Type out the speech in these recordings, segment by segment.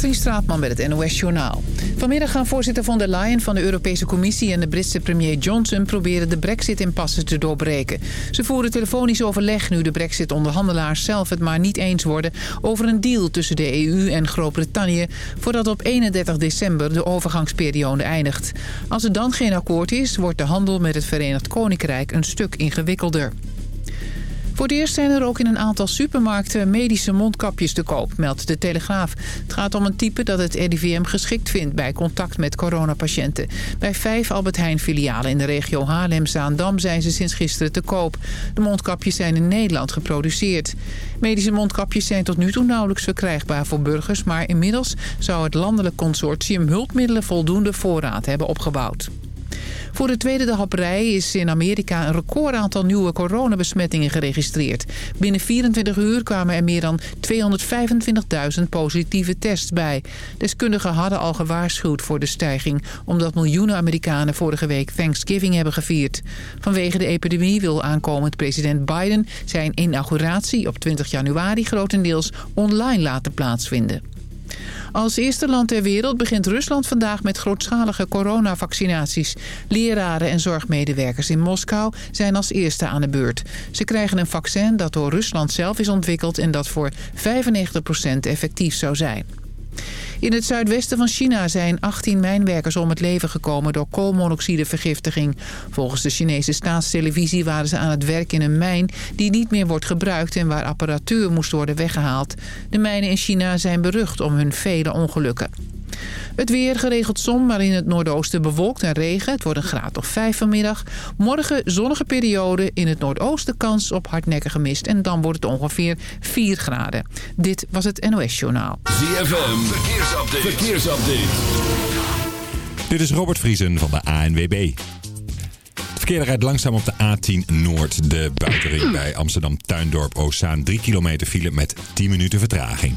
Katrien Straatman met het NOS Journaal. Vanmiddag gaan voorzitter von der Leyen van de Europese Commissie... en de Britse premier Johnson proberen de brexit-impasse te doorbreken. Ze voeren telefonisch overleg nu de brexit-onderhandelaars zelf het maar niet eens worden... over een deal tussen de EU en Groot-Brittannië... voordat op 31 december de overgangsperiode eindigt. Als er dan geen akkoord is, wordt de handel met het Verenigd Koninkrijk een stuk ingewikkelder. Voor het eerst zijn er ook in een aantal supermarkten medische mondkapjes te koop, meldt de Telegraaf. Het gaat om een type dat het RIVM geschikt vindt bij contact met coronapatiënten. Bij vijf Albert Heijn filialen in de regio Haarlem-Zaandam zijn ze sinds gisteren te koop. De mondkapjes zijn in Nederland geproduceerd. Medische mondkapjes zijn tot nu toe nauwelijks verkrijgbaar voor burgers... maar inmiddels zou het landelijk consortium hulpmiddelen voldoende voorraad hebben opgebouwd. Voor de tweede dag op rij is in Amerika een record aantal nieuwe coronabesmettingen geregistreerd. Binnen 24 uur kwamen er meer dan 225.000 positieve tests bij. Deskundigen hadden al gewaarschuwd voor de stijging... omdat miljoenen Amerikanen vorige week Thanksgiving hebben gevierd. Vanwege de epidemie wil aankomend president Biden zijn inauguratie op 20 januari grotendeels online laten plaatsvinden. Als eerste land ter wereld begint Rusland vandaag met grootschalige coronavaccinaties. Leraren en zorgmedewerkers in Moskou zijn als eerste aan de beurt. Ze krijgen een vaccin dat door Rusland zelf is ontwikkeld... en dat voor 95% effectief zou zijn. In het zuidwesten van China zijn 18 mijnwerkers om het leven gekomen door koolmonoxidevergiftiging. Volgens de Chinese staatstelevisie waren ze aan het werk in een mijn die niet meer wordt gebruikt en waar apparatuur moest worden weggehaald. De mijnen in China zijn berucht om hun vele ongelukken. Het weer geregeld zon, maar in het noordoosten bewolkt en regen. Het wordt een graad of 5 vanmiddag. Morgen zonnige periode. In het noordoosten kans op hardnekkige mist. En dan wordt het ongeveer 4 graden. Dit was het NOS Journaal. ZFM, verkeersupdate. verkeersupdate. Dit is Robert Vriesen van de ANWB. Het verkeer rijdt langzaam op de A10 Noord. De buitenring bij Amsterdam Tuindorp Oostzaan. 3 kilometer file met 10 minuten vertraging.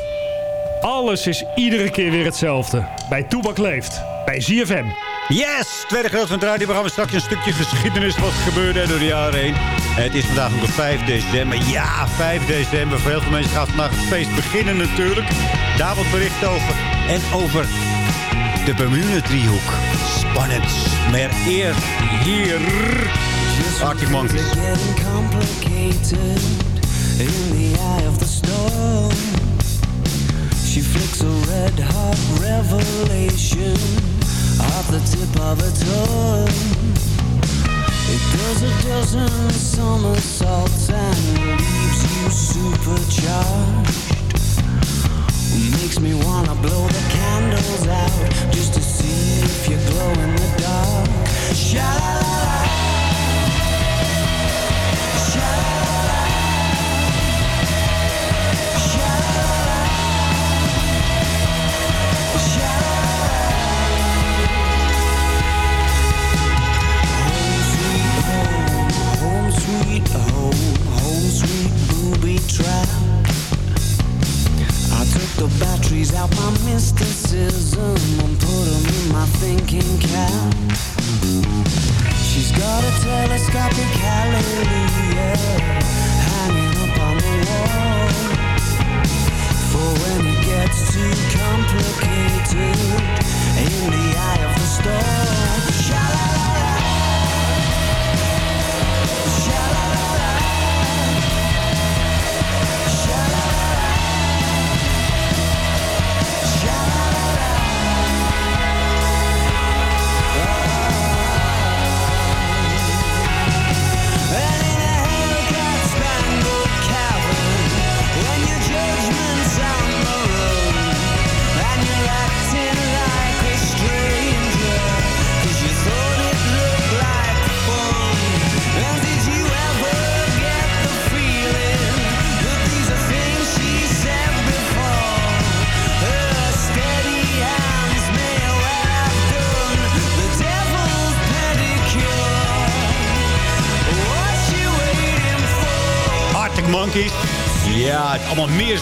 Alles is iedere keer weer hetzelfde. Bij Toebak leeft. Bij ZFM. Yes! Tweede gedeelte van het radioprogramma. Straks een stukje geschiedenis wat gebeurde door de jaren heen. Het is vandaag nog de 5 december. Ja, 5 december. Voor heel veel mensen gaat vandaag het feest beginnen natuurlijk. Daar wordt bericht over. En over de Bermuda-driehoek. Spannend. Maar eer hier... Arctic Monkeys. She flicks a red hot revelation off the tip of her tongue. It does a dozen somersaults and leaves you supercharged. Makes me wanna blow the candles out just to see if you glow in the dark. Sha-la-la-la.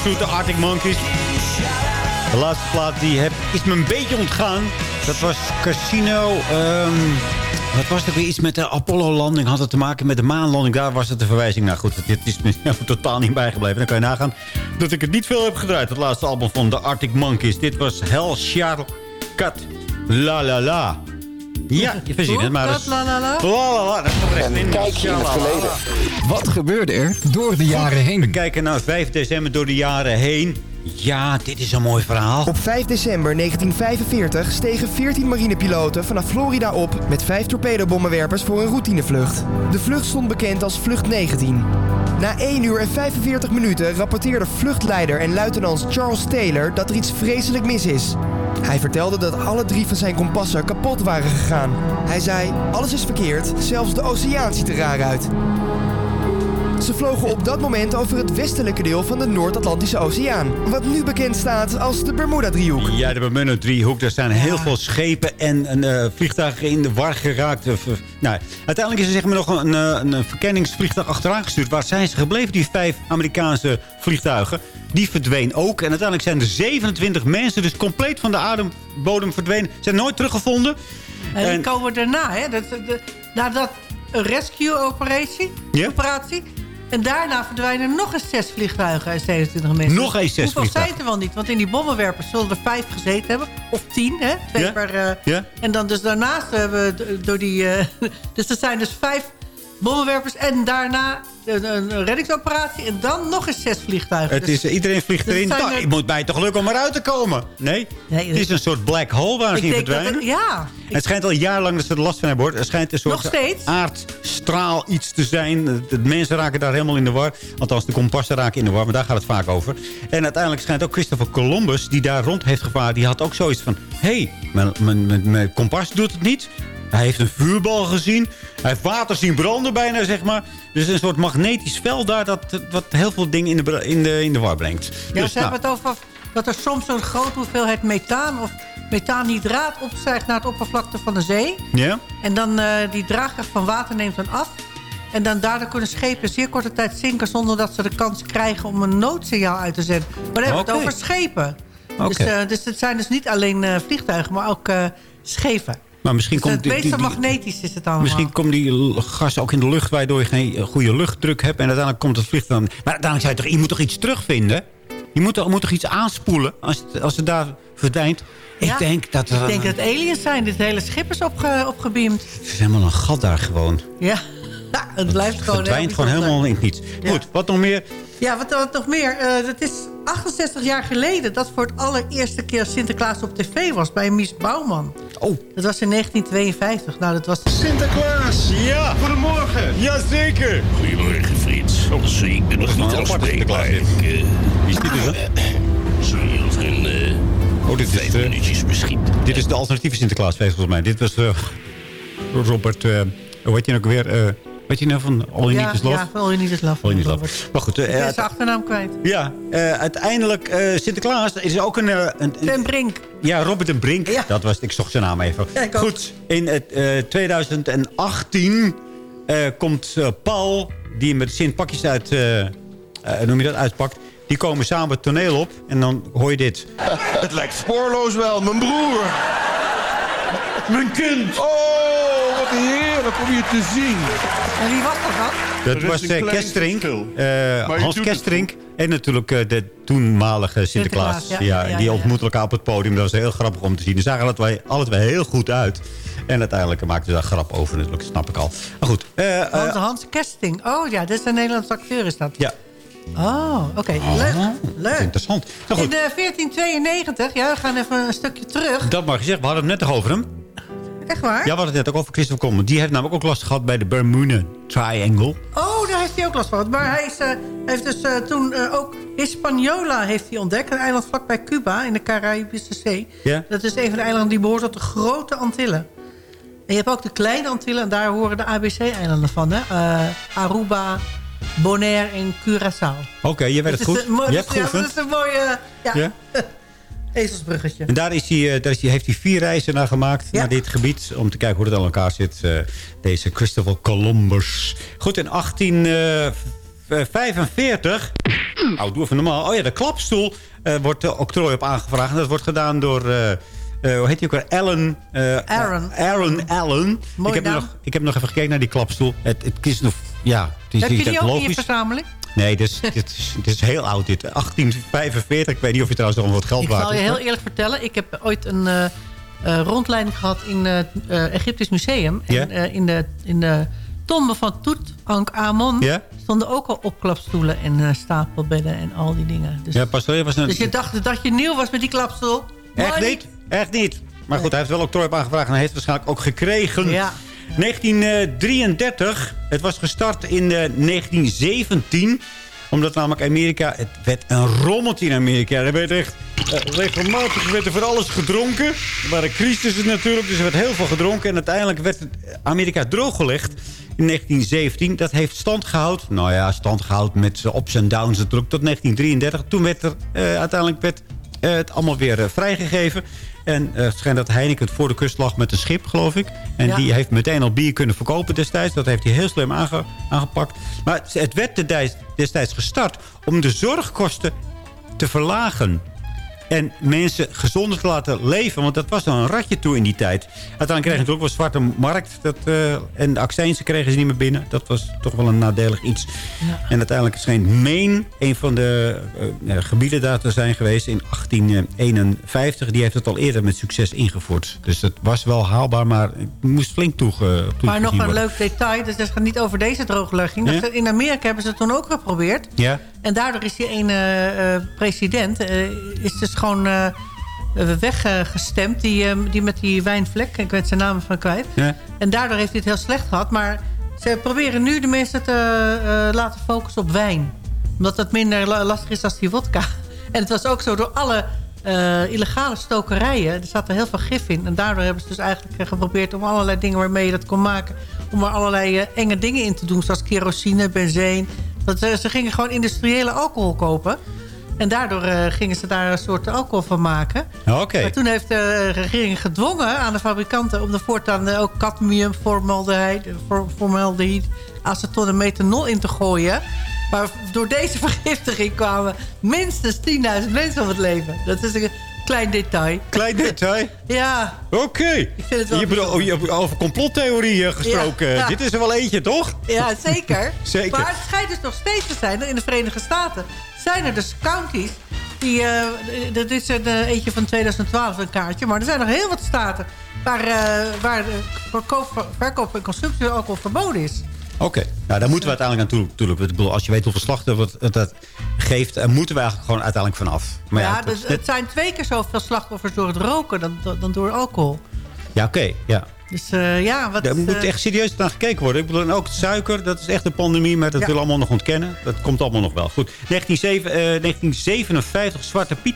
Zoete Arctic Monkeys. De laatste plaat die heb, is me een beetje ontgaan. Dat was Casino... ehm, wat was ook weer? Iets met de Apollo-landing. Had het te maken met de maanlanding. Daar was het de verwijzing naar. Goed, dit is me totaal niet bijgebleven. Dan kan je nagaan dat ik het niet veel heb gedraaid. Het laatste album van de Arctic Monkeys. Dit was Hell La La La. Ja, je verzin het maar eens. La, la, la. La La La. Een kijkje in het verleden. Wat gebeurde er door de jaren We heen? kijken naar 5 december door de jaren heen. Ja, dit is een mooi verhaal. Op 5 december 1945 stegen 14 marinepiloten vanaf Florida op met vijf torpedobommenwerpers voor een routinevlucht. De vlucht stond bekend als Vlucht 19. Na 1 uur en 45 minuten rapporteerde vluchtleider en luitenant Charles Taylor dat er iets vreselijk mis is. Hij vertelde dat alle drie van zijn kompassen kapot waren gegaan. Hij zei, alles is verkeerd, zelfs de oceaan ziet er raar uit. Ze vlogen op dat moment over het westelijke deel van de Noord-Atlantische Oceaan. Wat nu bekend staat als de Bermuda-driehoek. Ja, de Bermuda-driehoek. Er zijn heel veel schepen en eh, vliegtuigen in de war geraakt. Eh, nou, uiteindelijk is er zeg maar, nog een, eh, een verkenningsvliegtuig achteraan gestuurd. Waar zijn ze gebleven, die vijf Amerikaanse vliegtuigen? Die verdween ook. En uiteindelijk zijn er 27 mensen dus compleet van de adembodem verdwenen. Zijn nooit teruggevonden. En die En- komen daarna, hè? Dat, de, na dat rescue-operatie. Ja. operatie. En daarna verdwijnen nog eens zes vliegtuigen en 27 mensen. Nog eens zes Hoeveel vliegtuigen? zijn er wel niet? Want in die bommenwerpers zullen er vijf gezeten hebben. Of tien, hè? Twee Ja. per, eh, Ja. En dan dus daarnaast hebben we door die... eh, dus er zijn dus vijf bommenwerpers. En daarna een, een reddingsoperatie. En dan nog eens zes vliegtuigen. Het Dus is, iedereen vliegt dus erin. Nou, er- het moet mij toch lukken om eruit te komen? Nee, Nee, het is een soort black hole waar ze ik in verdwijnen. het, ja. Het schijnt al jarenlang dat ze er last van hebben. Hoor. Er schijnt een soort aardstraal iets te zijn. De mensen raken daar helemaal in de war. Althans, de kompassen raken in de war. Maar daar gaat het vaak over. En uiteindelijk schijnt ook Christopher Columbus... die daar rond heeft gevaren... die had ook zoiets van... hé, hey, mijn, mijn, mijn, mijn kompas doet het niet. Hij heeft een vuurbal gezien. Hij heeft water zien branden bijna, zeg maar. Dus een soort magnetisch veld daar... Dat, wat heel veel dingen in de, in de, in de war brengt. Ja, Dus, ze nou, hebben het over dat er soms een grote hoeveelheid methaan of methaanhydraat opstijgt naar het oppervlakte van de zee. ja? En dan eh, die draagkracht van water neemt dan af. En dan daardoor kunnen schepen zeer korte tijd zinken... zonder dat ze de kans krijgen om een noodsignaal uit te zenden. Maar dan hebben we het over schepen. Dus, Oké. eh, dus het zijn dus niet alleen eh, vliegtuigen, maar ook schepen. Maar misschien Dus komt het die- meeste die- die- magnetisch is het allemaal. Misschien komt die gas ook in de lucht... waardoor je geen goede luchtdruk hebt. En uiteindelijk komt het vliegtuig... Maar uiteindelijk zei je toch... je moet toch iets terugvinden? Je moet toch, moet toch iets aanspoelen als het, als het daar verdwijnt? Ja, ik denk dat er... Ik denk dat aliens zijn. Dit hele schip is opge, opgebeamd. Het is helemaal een gat daar gewoon. Ja, ja het blijft Het gewoon... verdwijnt heel gewoon helemaal in het niets. Ja. Goed, wat nog meer? Ja, wat, wat nog meer. Eh het is 68 jaar geleden dat voor het allereerste keer Sinterklaas op tv was bij Mies Bouwman. Oh, Dat was in 1952. Nou, dat was... Sinterklaas! ja. Goedemorgen! Jazeker. Goedemorgen, Frits. Sorry, ik ben nog niet aanspreekbaar. Sinterklaas, Ik, eh, Wie is dit dus, hè? sorry, over een eh Oh, dit is, vijf eh, minuutjes misschien. dit is de alternatieve Sinterklaasfeest volgens mij. Dit was eh, Robert... eh hoe heet je nou ook weer? Eh weet je nou van All You ja, Need Is Love? Ja, van All You Need Is Love. All You Need Is Robert. Love. Maar goed, eh, ben uit- zijn achternaam kwijt. Ja, eh, uiteindelijk eh, Sinterklaas is ook een... eh, een, een- Ten Brink. ja, Robert de Brink. Ja. Dat was, ik zocht zijn naam even. Ja. Goed, in het, eh, 2018 eh, komt eh, Paul, die met Sint pakjes uit, eh, eh, noem je dat, uitpakt. Die komen samen het toneel op en dan hoor je dit. Het lijkt spoorloos wel, mijn broer. Mijn kind. Oh, wat heerlijk om je te zien. En wie was dat dan? Dat was Kesterink, verschil. eh, Hans Kesterink. En natuurlijk eh, de toenmalige Sinterklaas. Sinterklaas, ja, ja, ja, die ja. ontmoeten elkaar op het podium. Dat was heel grappig om te zien. Ze zagen alle twee, alle twee heel goed uit. En uiteindelijk maakten ze daar grap over natuurlijk. Snap ik al. Maar goed. eh, eh, Hans, Hans Kesting. Oh ja, dit is een Nederlandse acteur is dat. ja, Oh, oké. Leuk. Leuk. interessant. Nou In goed, eh, 1492, ja, we gaan even een stukje terug. dat mag je zeggen. We hadden het net toch over hem. Echt waar? Ja, we hadden het net ook over Christopher Coleman. Die heeft namelijk ook last gehad bij de Bermuda Triangle. Oh, daar heeft hij ook last van. Maar hij is, eh, heeft dus eh, toen eh, ook Hispaniola heeft hij ontdekt. Een eiland vlakbij Cuba in de Caribische Zee. Ja. Dat is een van de eilanden die behoort tot de grote Antillen. En je hebt ook de kleine Antillen. En daar horen de ABC-eilanden van. Hè? Aruba, Bonaire en Curaçao. Oké, je weet het Dat goed. een Je hebt ja, dat geoefend. is een mooie ja, Ja? ezelsbruggetje. En daar, is hij, eh, daar is hij, heeft hij vier reizen naar gemaakt, Ja. naar dit gebied. Om te kijken hoe het aan elkaar zit. eh, deze Christopher Columbus. Goed, in 1945... Oh, doe even normaal. Oh ja, de klapstoel eh, wordt uh, octrooi op aangevraagd. En dat wordt gedaan door... eh, eh, hoe heet hij ook weer? Alan... eh, Aaron. Aaron Allen. Mooie Ik heb, nog, ik heb nog even gekeken naar die klapstoel. Het, het is nog... Ja, het is Heb je die ook in je verzameling? Nee, dit is, dit, is, dit is heel oud dit. 1845. Ik weet niet of je trouwens nog wat geld Ik waard zal je heel eerlijk vertellen. Ik heb ooit een eh, eh, rondleiding gehad in het eh, Egyptisch Museum. En in, de, in de tombe van Tutankhamon Ja? stonden ook al opklapstoelen en stapelbedden en al die dingen. Dus, Ja, pas wel. Was een, dus je dacht dat je nieuw was met die klapstoel? Echt niet? Echt niet. Maar goed, hij heeft wel octrooi op aangevraagd en hij heeft waarschijnlijk ook gekregen. Ja. 1933. Het was gestart in eh, 1917 omdat namelijk Amerika... Het werd een rommeltje in Amerika. Er werd echt... eh, regelmatig werd er voor alles gedronken. Er waren crisissen natuurlijk, dus er werd heel veel gedronken. En uiteindelijk werd het Amerika drooggelegd in 1917. Dat heeft stand gehouden. Nou ja, stand gehouden met zijn ups en downs natuurlijk. Tot 1933. Toen werd er eh, uiteindelijk werd, eh, het allemaal weer eh, vrijgegeven. En eh, het schijnt dat Heineken het voor de kust lag met een schip, geloof ik. En Ja. die heeft meteen al bier kunnen verkopen destijds. Dat heeft hij heel slim aange- aangepakt. Maar het- werd destijds gestart om de zorgkosten te verlagen. En mensen gezonder te laten leven. Want dat was wel een ratje toe in die tijd. Uiteindelijk kregen ze ook wel zwarte markt. Dat, eh, en de accijnsen kregen ze niet meer binnen. Dat was toch wel een nadelig iets. En uiteindelijk scheen Maine een van de eh, eh, gebieden daar te zijn geweest in 1851. Die heeft het al eerder met succes ingevoerd. Dus het was wel haalbaar, maar het moest flink toege, toegezien Maar nog een worden. leuk detail. Dus dat gaat niet over deze drooglegging. Ja? Dat- In Amerika hebben ze het toen ook geprobeerd. Ja? En daardoor is die ene president... is dus gewoon eh, weggestemd. Die, eh, die met die wijnvlek. Ik weet zijn naam van kwijt. Ja? En daardoor heeft hij het heel slecht gehad. Maar ze proberen nu de mensen te eh, laten focussen op wijn. Omdat dat minder la- lastig is als die wodka. En het was ook zo door alle eh, illegale stokerijen. Er zat er heel veel gif in. En daardoor hebben ze dus eigenlijk geprobeerd om allerlei dingen waarmee je dat kon maken. Om er allerlei enge dingen in te doen. Zoals kerosine, benzine. Dat, ze gingen gewoon industriële alcohol kopen. En daardoor eh, gingen ze daar een soort alcohol van maken. Oké. Maar toen heeft de regering gedwongen aan de fabrikanten... om er voortaan eh, ook cadmium, formaldehyde, for- formaldehyde, aceton en methanol in te gooien. Maar door deze vergiftiging kwamen minstens 10.000 mensen om het leven. Dat is een klein detail. Klein detail? Ja, Oké. Je hebt over complottheorieën gesproken. Ja, ja. Dit is er wel eentje, toch? ja zeker. Zeker. Maar het schijnt dus nog steeds te zijn... in de Verenigde Staten zijn er dus counties... Die, eh, dit is een eh, eentje van 2012, een kaartje. Maar er zijn nog heel wat staten... waar, eh, waar verkoop, verkoop en consumptie van alcohol verboden is. Oké, nou daar moeten we uiteindelijk aan toe. Natuurlijk. Ik bedoel, als je weet hoeveel slachtoffers dat geeft... dan moeten we eigenlijk gewoon uiteindelijk vanaf. Maar ja, dus het zijn twee keer zoveel slachtoffers door het roken dan, dan door alcohol. ja oké. ja. Dus eh, ja, wat... Daar moet eh, echt serieus naar gekeken worden. Ik bedoel, en ook suiker, dat is echt een pandemie... maar dat Ja. willen we allemaal nog ontkennen. Dat komt allemaal nog wel. Goed, 1907, eh, 1957, Zwarte Piet...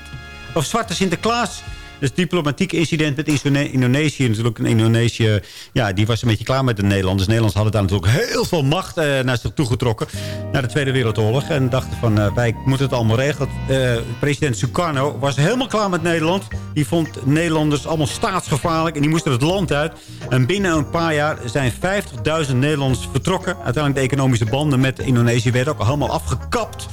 of Zwarte Sinterklaas... Dus diplomatiek incident met Indone- Indonesië. Natuurlijk in Indonesië, ja, die was een beetje klaar met de Nederlanders. Nederlanders hadden daar natuurlijk heel veel macht eh, naar zich toegetrokken. Na de Tweede Wereldoorlog. En dachten van, eh, wij moeten het allemaal regelen. Eh, president Sukarno was helemaal klaar met Nederland. Die vond Nederlanders allemaal staatsgevaarlijk. En die moesten het land uit. En binnen een paar jaar zijn 50.000 Nederlanders vertrokken. Uiteindelijk de economische banden met Indonesië werden ook helemaal afgekapt.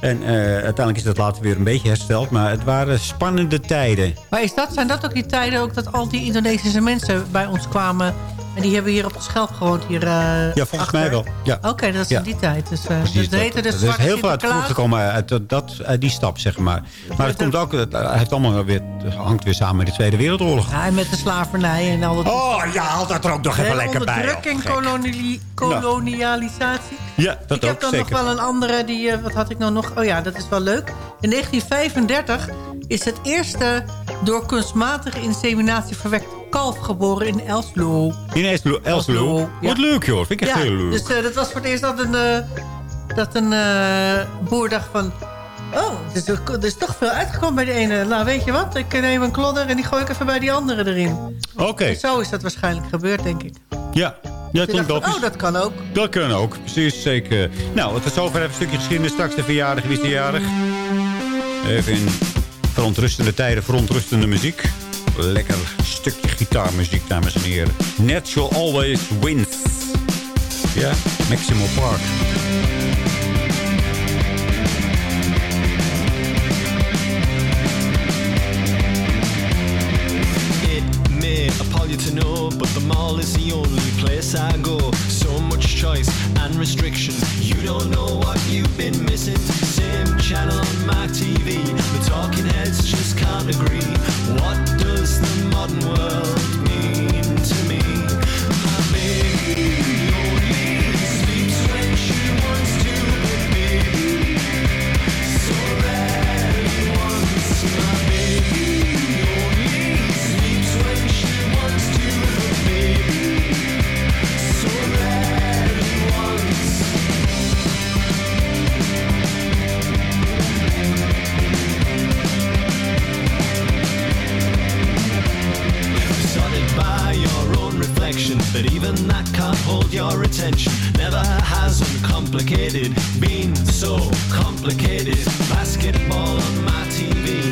En eh, uiteindelijk is dat later weer een beetje hersteld. Maar het waren spannende tijden. Maar is dat, zijn dat ook die tijden ook dat al die Indonesische mensen bij ons kwamen... en die hebben hier op de Schelp gewoond? Hier, eh, Ja, volgens achter? mij wel. Ja. Oké, dat is Ja. in die tijd. Dus, uh, Precies, dus dat- dus er is heel veel uit voortgekomen uit, dat- uit die stap, zeg maar. Maar het komt ook, het heeft allemaal weer, hangt weer samen met de Tweede Wereldoorlog. Ja, en met de slavernij en al dat... Oh, ja, haal dat er ook nog even lekker bij. joh. Gek. koloniali- kolonialisatie. Ja, dat ik ook heb dan zeker. nog wel een andere, die, eh, wat had ik nou nog? Oh ja, dat is wel leuk. In 1935 is het eerste door kunstmatige inseminatie verwekt kalf geboren in Elslo. In Elslo. Elslo. Elslo, ja. Wat leuk, joh. Vind ik echt Ja, heel leuk. dus eh, dat was voor het eerst dat een, eh, dat een eh, boer dacht van... Oh, er is, er is toch veel uitgekomen bij de ene. Nou, weet je wat? Ik neem een klodder en die gooi ik even bij die andere erin. Oké, En zo is dat waarschijnlijk gebeurd, denk ik. ja. Ja, klinkt dacht ik, logisch. oh, dat kan ook. Dat kan ook, precies, zeker. Nou, tot zover even een stukje geschiedenis. Straks de verjaardag, wie is de jarig? Even in verontrustende tijden, verontrustende muziek. Lekker stukje gitaarmuziek, dames en heren. Natural Always Wins. Ja, Maximo Park. appall you to know, but the mall is the only place I go. So much choice and restriction, you don't know what you've been missing Same channel on my TV. The talking heads just can't agree. What does the modern world mean to me? My but even that can't hold your attention. Never has uncomplicated been so complicated. Basketball on my TV,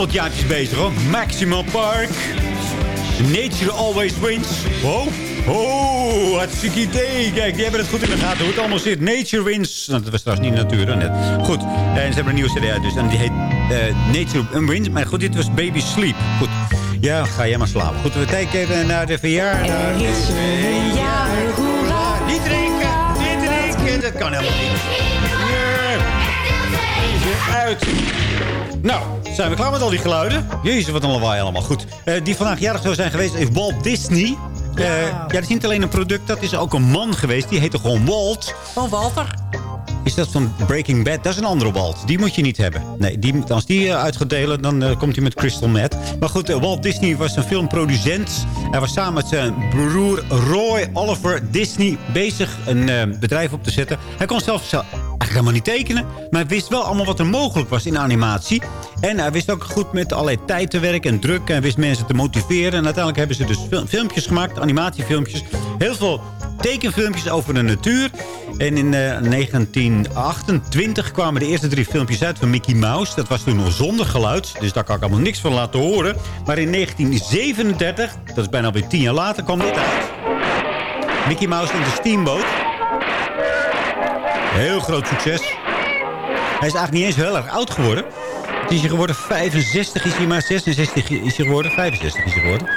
wat jaartjes bezig hoor. Maximal Park. Nature always wins. Oh, oh, hartstikke idee. Kijk, die hebben het goed in de gaten hoe het allemaal zit. Nature wins. Nou, dat was trouwens niet natuur, net. Goed, en ze hebben een nieuwe cd uit dus. En die heet eh, Nature wins. Maar goed, dit was Baby Sleep. Goed. Ja, ga jij maar slapen. Goed, we kijken naar de verjaardag. Er is een jarig, hoera. Niet drinken, niet drinken. Dat kan helemaal niet. Ja. Uit. Nou, zijn we klaar met al die geluiden? Jezus, wat een lawaai allemaal. Goed. Eh, die vandaag jarig zou zijn geweest is Walt Disney. Eh, ja, dat is niet alleen een product, dat is ook een man geweest. Die heette gewoon Walt. Van Walter. Is dat van Breaking Bad? Dat is een andere Walt. Die moet je niet hebben. Nee, die, als die eh, uit gaat delen, dan komt hij met Crystal Meth. Maar goed, Walt Disney was een filmproducent. Hij was samen met zijn broer Roy Oliver Disney bezig een eh, bedrijf op te zetten. Hij kon zelf zo- eigenlijk helemaal niet tekenen. Maar hij wist wel allemaal wat er mogelijk was in animatie. En hij wist ook goed met allerlei tijd te werken en druk. En wist mensen te motiveren. En uiteindelijk hebben ze dus fil- filmpjes gemaakt, animatiefilmpjes. Heel veel tekenfilmpjes over de natuur. En in eh, 1928 kwamen de eerste drie filmpjes uit van Mickey Mouse. Dat was toen nog zonder geluid, dus daar kan ik allemaal niks van laten horen. Maar in 1937, dat is bijna alweer tien jaar later, kwam dit uit. Mickey Mouse en de Steamboat. Heel groot succes. Hij is eigenlijk niet eens heel erg oud geworden. Is hij geworden 65, is hij maar 66 is hij geworden. 65 is hij geworden.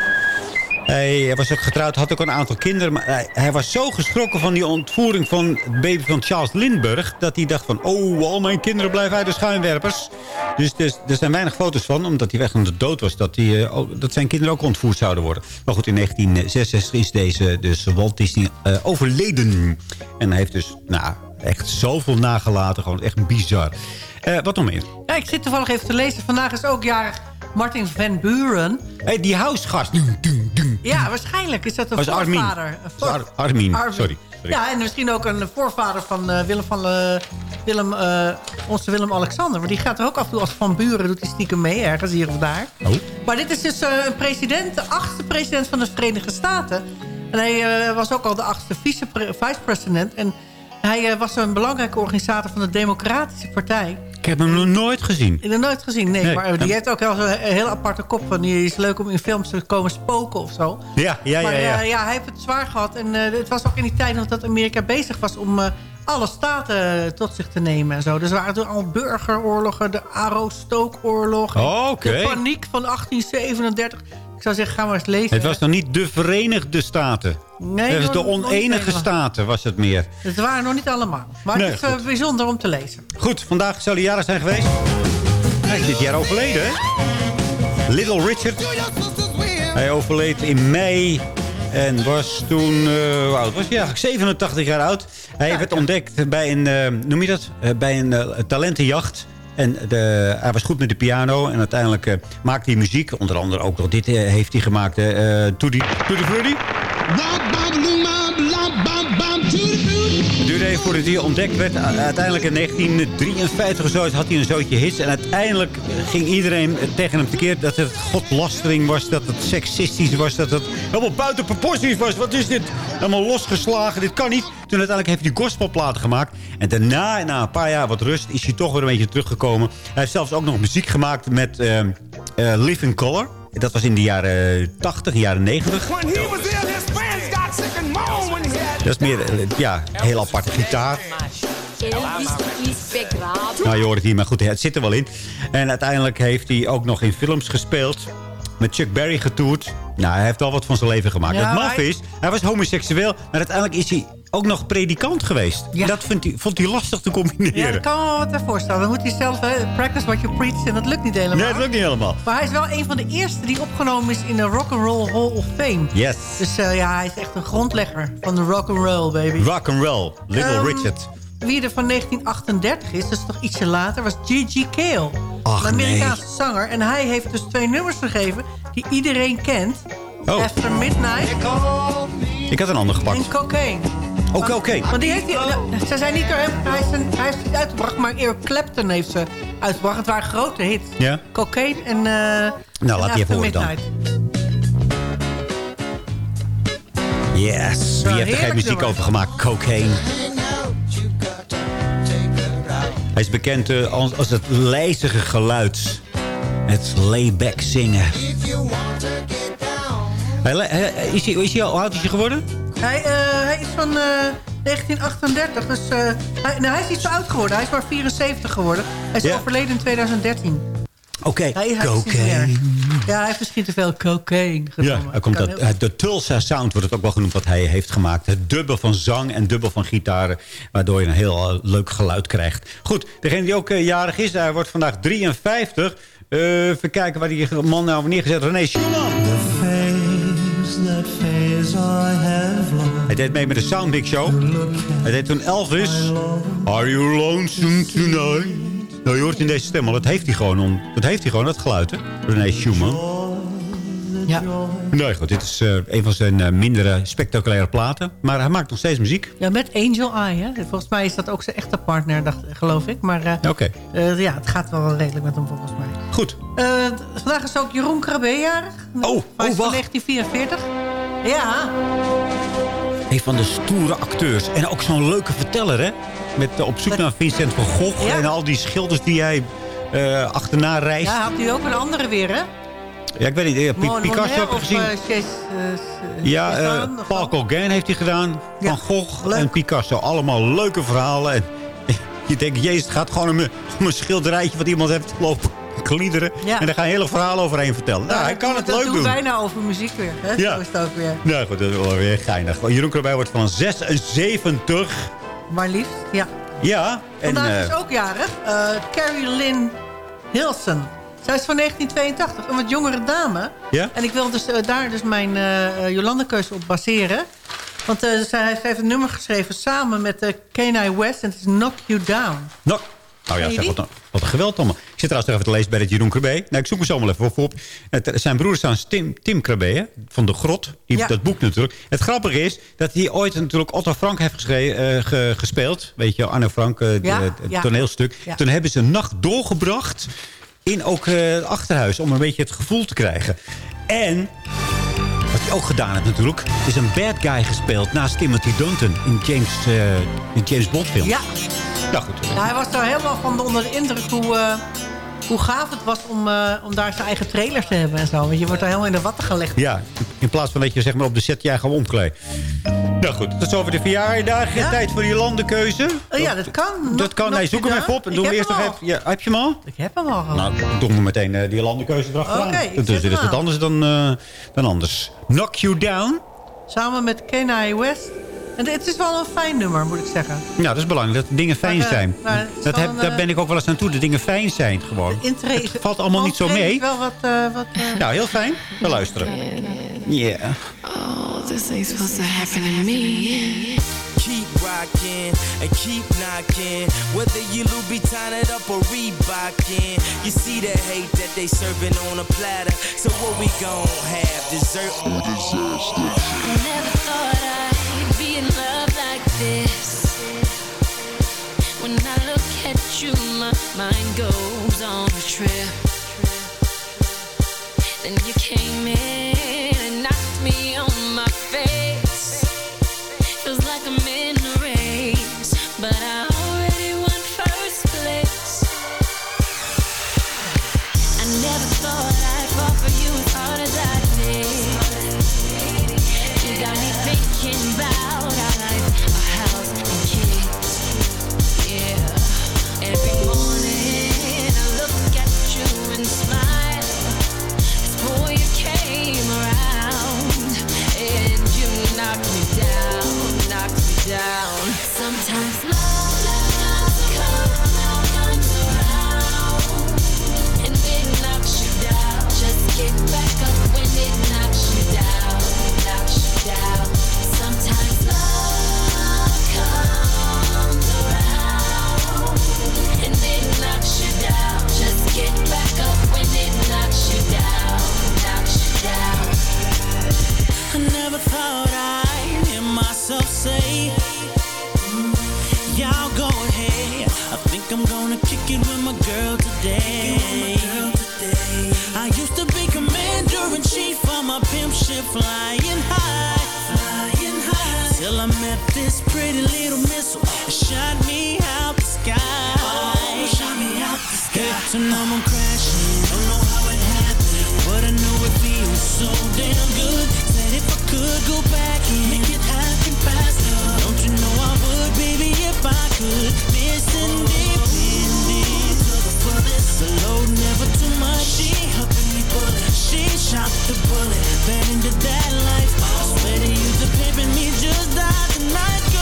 Hij was ook getrouwd, had ook een aantal kinderen. Maar hij, was zo geschrokken van die ontvoering van het baby van Charles Lindbergh... dat hij dacht van, oh, al mijn kinderen blijven uit de schuimwerpers. Dus, dus er zijn weinig foto's van, omdat hij weg aan de dood was... Dat, eh, dat zijn kinderen ook ontvoerd zouden worden. Maar goed, in 1966 is deze dus Walt Disney eh, overleden. En hij heeft dus, nou, echt zoveel nagelaten. Gewoon echt bizar. Eh, wat nog meer? Ja, ik zit toevallig even te lezen. Vandaag is ook jarig Martin van Buren. Hey, die housegast. Ja, waarschijnlijk is dat een Was Armin. voorvader. Een Was Ar- Armin, sorry. Sorry. Ja, en misschien ook een voorvader van eh, Willem van... eh, Willem, onze Willem-Alexander. Maar die gaat er ook af en toe als Van Buren. Doet hij stiekem mee, ergens hier of daar. Oh. Maar dit is dus een president, de achtste president van de Verenigde Staten. En hij was ook al de achtste vice- vice-president. En hij eh, was een belangrijke organisator van de Democratische Partij. Ik heb hem nog nooit gezien. Ik heb hem nooit gezien, nee. Nee. Maar die heeft ook wel zo'n hele aparte kop. Van, die is leuk om in films te komen spoken of zo. Ja, ja, ja. maar ja. eh, ja, hij heeft het zwaar gehad. En eh, het was ook in die tijd nog dat Amerika bezig was om eh, alle staten tot zich te nemen en zo. Dus er waren toen al burgeroorlogen, de Aro-Stookoorlog. Oh, oké. De paniek van 1837. Ik zou zeggen, ga maar eens lezen. Het was nog niet de Verenigde Staten. Nee, het was nog- de onenige staten was het meer. Het waren nog niet allemaal. Maar Nee, het is eh, goed. bijzonder om te lezen. Goed, vandaag zou jaren zijn geweest. Hij is dit jaar overleden, hè? Little Richard. Hij overleed in mei en was toen... eh, hoe oud was hij eigenlijk? 87 jaar oud. Hij werd ontdekt bij een, eh, noem je dat? Eh, bij een talentenjacht. En de, hij was goed met de piano. En uiteindelijk eh, maakte hij muziek. Onder andere ook nog dit heeft hij gemaakt. eh Tutti Tutti Frutti. Het even voordat hij ontdekt werd. U- Uiteindelijk in 1953 of zo had hij een zootje hits. En uiteindelijk ging iedereen tegen hem tekeer dat het godlastering was. Dat het seksistisch was. Dat het helemaal buiten proporties was. Wat is dit? Helemaal losgeslagen. Dit kan niet. Toen uiteindelijk heeft hij gospelplaten gemaakt. En daarna, na een paar jaar wat rust, is hij toch weer een beetje teruggekomen. Hij heeft zelfs ook nog muziek gemaakt met eh, eh, Live Color. Dat was in de jaren 80, jaren 90. Dat is meer, ja, heel aparte gitaar. Nou, je hoort het niet, maar goed, het zit er wel in. En uiteindelijk heeft hij ook nog in films gespeeld. Met Chuck Berry getoerd. Nou, hij heeft al wat van zijn leven gemaakt. Ja, het maf hij- is, hij was homoseksueel. Maar uiteindelijk is hij ook nog predikant geweest. En dat vond hij, vond hij lastig te combineren. Ja, kan me wel wat voorstellen. Dan moet hij zelf hè, practice what you preach. En dat lukt niet helemaal. Nee, dat lukt niet helemaal. Maar hij is wel een van de eerste die opgenomen is in de Rock and Roll Hall of Fame. Yes. Dus eh, ja, hij is echt een grondlegger van de rock and roll, baby. Rock and roll. Little Ehm, Richard. Wie er van 1938 is, dat is toch ietsje later, was G.G. Cale. Ach, een Amerikaanse zanger. En hij heeft dus twee nummers gegeven die iedereen kent. Oh. After Midnight Ik had een ander gepakt. en Cocaine. Oké, oké. Want die heeft hij, nou, ze zijn niet door hem, hij, is een, hij heeft het niet uitgebracht, maar Eric Clapton heeft ze uitgebracht. Het waren grote hits. Ja? Cocaine en, eh Nou, en laat die After even horen dan. Midnight. Yes. Wie heeft er geen muziek nummer. over gemaakt? Cocaine. Hij is bekend eh, als, als het lijzige geluid. Het layback zingen. Hij, hij- is, hij, is hij al oud is hij geworden? Hij, eh, hij is van eh, 1938, dus eh, hij, nou, hij is niet zo oud geworden. Hij is maar 74 geworden. Hij is Ja. overleden in 2013. Oké, niet cocaine. Ja, hij heeft misschien te veel cocaine Ja, genomen. hij komt dat, heel- eh, de Tulsa Sound wordt het ook wel genoemd wat hij heeft gemaakt. Het dubbel van zang en dubbel van gitaren. Waardoor je een heel eh, leuk geluid krijgt. Goed, degene die ook eh, jarig is, hij wordt vandaag 53. Eh, even kijken waar die man nou neergezet René Schumann. Hij deed mee met de Sound Mix Show. Hij deed toen Elvis. Are you lonesome tonight? Nou, je hoort in deze stem al. Dat heeft hij gewoon, om, dat, heeft hij gewoon dat geluid, hè? René Schumann. Ja. Nee, goed. Dit is eh, een van zijn eh, mindere spectaculaire platen. Maar hij maakt nog steeds muziek. ja, met Angel Eye. Hè? Volgens mij is dat ook zijn echte partner, dacht, geloof ik. Maar eh, Oké, ja, het gaat wel redelijk met hem volgens mij. goed. Vandaag is ook Jeroen Krabbe jarig. Oh, oh, wacht. 1944. Ja, Een van de stoere acteurs. En ook zo'n leuke verteller, hè? Met eh, op zoek naar Vincent van Gogh. Ja. En al die schilders die hij eh, achterna reist. ja Ja, had u ook een andere weer, hè? ik weet niet. eh, Pi- Mon- Picasso heb of, gezien. eh, eh, ja, eh, Paul? Gauguin heeft hij gedaan. Ja, Van Gogh leuk. en Picasso. Allemaal leuke verhalen. En je denkt, jezus, het gaat gewoon om een, om een schilderijtje... wat iemand heeft lopen gliederen. Ja. En daar gaan hele verhalen overheen vertellen. Nou, hij kan het dat leuk doen doen. wij nou over muziek weer. Hè? Ja. Zo is het ook weer. Nou goed, dat is wel weer geinig. Jeroen Krabbe wordt van 76. Maar liefst, ja. Ja. En, Vandaag eh, is ook jarig uh, Carrie Lynn Hilson. Zij is van 1982, een wat jongere dame. Ja? En ik wil dus, eh, daar dus mijn uh, Jolande-keuze op baseren. Want uh, zij heeft een nummer geschreven samen met uh, Kanye West. En het is Knock You Down. Knock. Nou ja, zeg, wat, een, wat een geweld allemaal. Ik zit trouwens nog even te lezen bij het Jeroen Krabbe. Nou, ik zoek me zo maar even op. Het, zijn broer is Tim, Tim Krabbe, hè? van De Grot. Die, Ja. Dat boek natuurlijk. Het grappige is dat hij ooit natuurlijk Otto Frank heeft geschreven, uh, ge, gespeeld. Weet je, Anne Frank, uh, Ja, het ja. toneelstuk. Toen hebben ze een nacht doorgebracht in ook uh, het achterhuis. Om een beetje het gevoel te krijgen. En wat hij ook gedaan heeft natuurlijk... is een bad guy gespeeld naast Timothy Dalton in James, in James Bond films. Ja. Nou goed. Nou, hij was er helemaal van onder de indruk hoe, eh, hoe gaaf het was om, eh, om daar zijn eigen trailers te hebben en zo. Want je wordt daar helemaal in de watten gelegd. Ja, in plaats van dat je zeg maar, op de set jij gewoon omkleedt. Nou goed, dat is over de verjaardag. Ja? Tijd voor die landenkeuze. Oh ja, dat kan. Dat kan. Nee, zoek hem even op. Ik Doe hem eerst nog even. Ja, heb je hem al? Ik heb hem al. Nou, doe me meteen eh, die landenkeuze erachteraan. Oké, dus dit is wat anders dan, dan anders. Knock You Down. Samen met Kenai West. En het is wel een fijn nummer, moet ik zeggen. Nou, dat is belangrijk. Dat dingen fijn Maar, eh, zijn. maar Dat heb, een, daar ben ik ook wel eens aan toe. Dat dingen fijn zijn gewoon. Het valt allemaal niet zo Entree mee. wel wat... eh, wat eh, Nou, heel fijn. We luisteren. Ja. Oh, this ain't supposed to happen to me. Keep rocking and keep knocking. Whether you Louboutin it up or Reebokin. You see the hate that they serving on a platter. So what we gon' have? Dessert or disaster? I never thought I'd be in love like this. When I look at you, my mind goes on a trip. Then you came in say, Y'all go ahead. I think I'm gonna kick it with my girl today. I used to be commander in chief on my pimp ship, flying high. Till I met this pretty little missile, that shot me out the sky. Oh, shot me out the sky. Hate to know I'm crashing, don't know how it happened, but I know it feels so could. To the the load never too much. She me she shot the bullet, fed into that life. I swear to you, the pimping me just died tonight,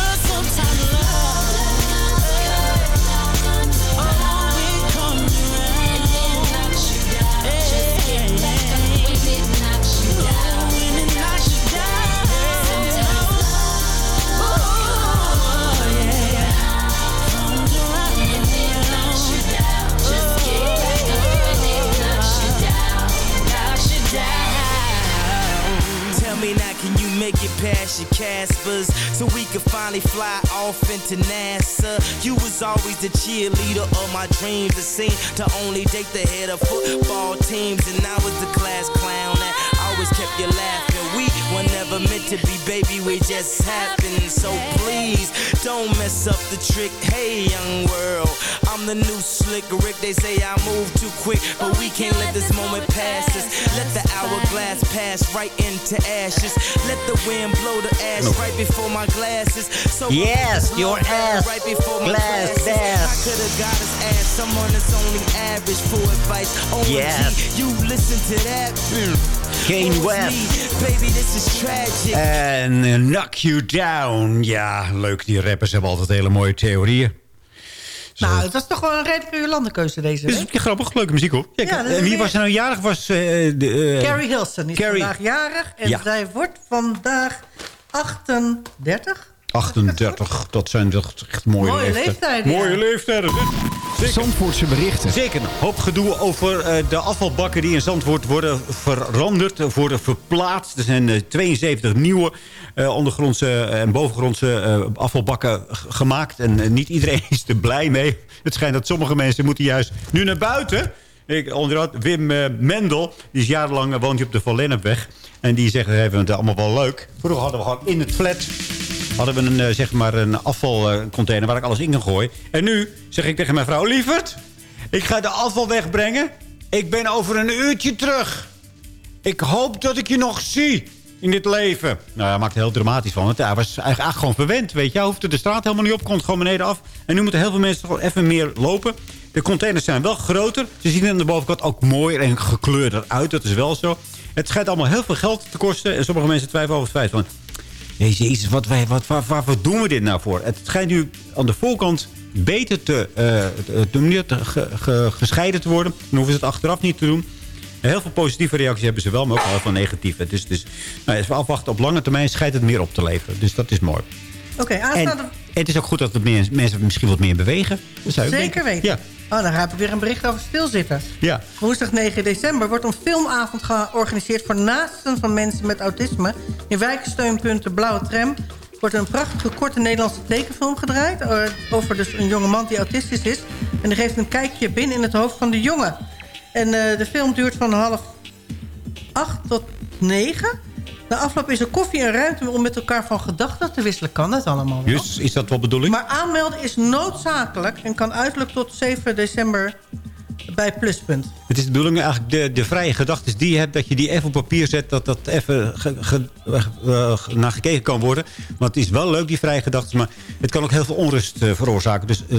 past your Caspers so we could finally fly off into NASA? You was always the cheerleader of my dreams. It seemed to only date the head of football teams, and I was the class clown that always kept you laughing. We were never meant to be, baby. We just happened. So please don't mess up the trick. Hey, young world, I'm the new slick Rick. They say I move too quick, but we can't let this moment pass us. Let the hourglass pass right into ashes. Let the wind blow the ash right before my glasses. So Yes, your ass. right before my Glass, glasses. glass. I could have got his ass. Someone that's only average for advice. OMG, Yes. you listen to that. Kane West. me? Baby, this is tragic. En eh, Knock You Down. Ja, leuk. Die rappers hebben altijd hele mooie theorieën. Nou, dat is toch wel een redelijke landenkeuze deze Dit week. is grappig. Leuke muziek hoor. Ja, dat en wie was er nou jarig? Was, eh, de, eh, Carrie Hilson is Carrie. vandaag jarig. En Ja. zij wordt vandaag 38. 38. Dat zijn toch echt mooie, Mooie leeftijden. leeftijden, ja. Mooie leeftijden. Zeker. Zandvoortse berichten. Zeker een hoop gedoe over eh, de afvalbakken die in Zandvoort worden veranderd, eh, worden verplaatst. Er zijn eh, 72 nieuwe eh, ondergrondse en bovengrondse eh, afvalbakken gemaakt. En eh, niet iedereen is er blij mee. Het schijnt dat sommige mensen moeten juist nu naar buiten. Ik onderhoud Wim eh, Mendel, die is jarenlang eh, woont hij op de Van Lennepweg. En die zegt, we hebben het allemaal wel leuk. Vroeger hadden we gewoon in het flat hadden we een, eh, zeg maar een afvalcontainer waar ik alles in kan gooien. En nu zeg ik tegen mijn vrouw... Lieverd, ik ga de afval wegbrengen. Ik ben over een uurtje terug. Ik hoop dat ik je nog zie in dit leven. Nou, hij maakt er heel dramatisch van. Want hij was eigenlijk gewoon verwend, weet je. Hij hoefde de straat helemaal niet op, komt gewoon beneden af. En nu moeten heel veel mensen gewoon even meer lopen. De containers zijn wel groter. Ze zien aan de bovenkant ook mooier en gekleurder uit. Dat is wel zo. Het schijnt allemaal heel veel geld te kosten. En sommige mensen twijfelen over het feit van... Jezus, wat, wat, waar, waarvoor doen we dit nou voor? Het schijnt nu aan de voorkant beter te, eh, te, gescheiden te worden. Dan hoeven ze het achteraf niet te doen. Heel veel positieve reacties hebben ze wel, maar ook heel veel negatieve. Dus, dus nou, we afwachten, op lange termijn schijnt het meer op te leveren. Dus dat is mooi. Oké, aanstaande... het is ook goed dat we meer, mensen misschien wat meer bewegen. Zeker weten. Ja. Oh, dan heb ik weer een bericht over stilzitten. Ja. Woensdag 9 december wordt een filmavond georganiseerd... voor naasten van mensen met autisme. In wijksteunpunt de Blauwe Tram wordt een prachtige korte Nederlandse tekenfilm gedraaid... eh, over dus een jonge man die autistisch is. En die geeft een kijkje binnen in het hoofd van de jongen. En eh, de film duurt van half acht tot negen. Na afloop is er koffie en ruimte om met elkaar van gedachten te wisselen. Kan dat allemaal wel? Is dat wel bedoeling? Maar aanmelden is noodzakelijk en kan uiterlijk tot 7 december bij Pluspunt. Het is de bedoeling eigenlijk de, de vrije gedachten die je hebt... dat je die even op papier zet, dat dat even ge- eh, naar gekeken kan worden. Want het is wel leuk, die vrije gedachten... maar het kan ook heel veel onrust eh, veroorzaken. Dus eh,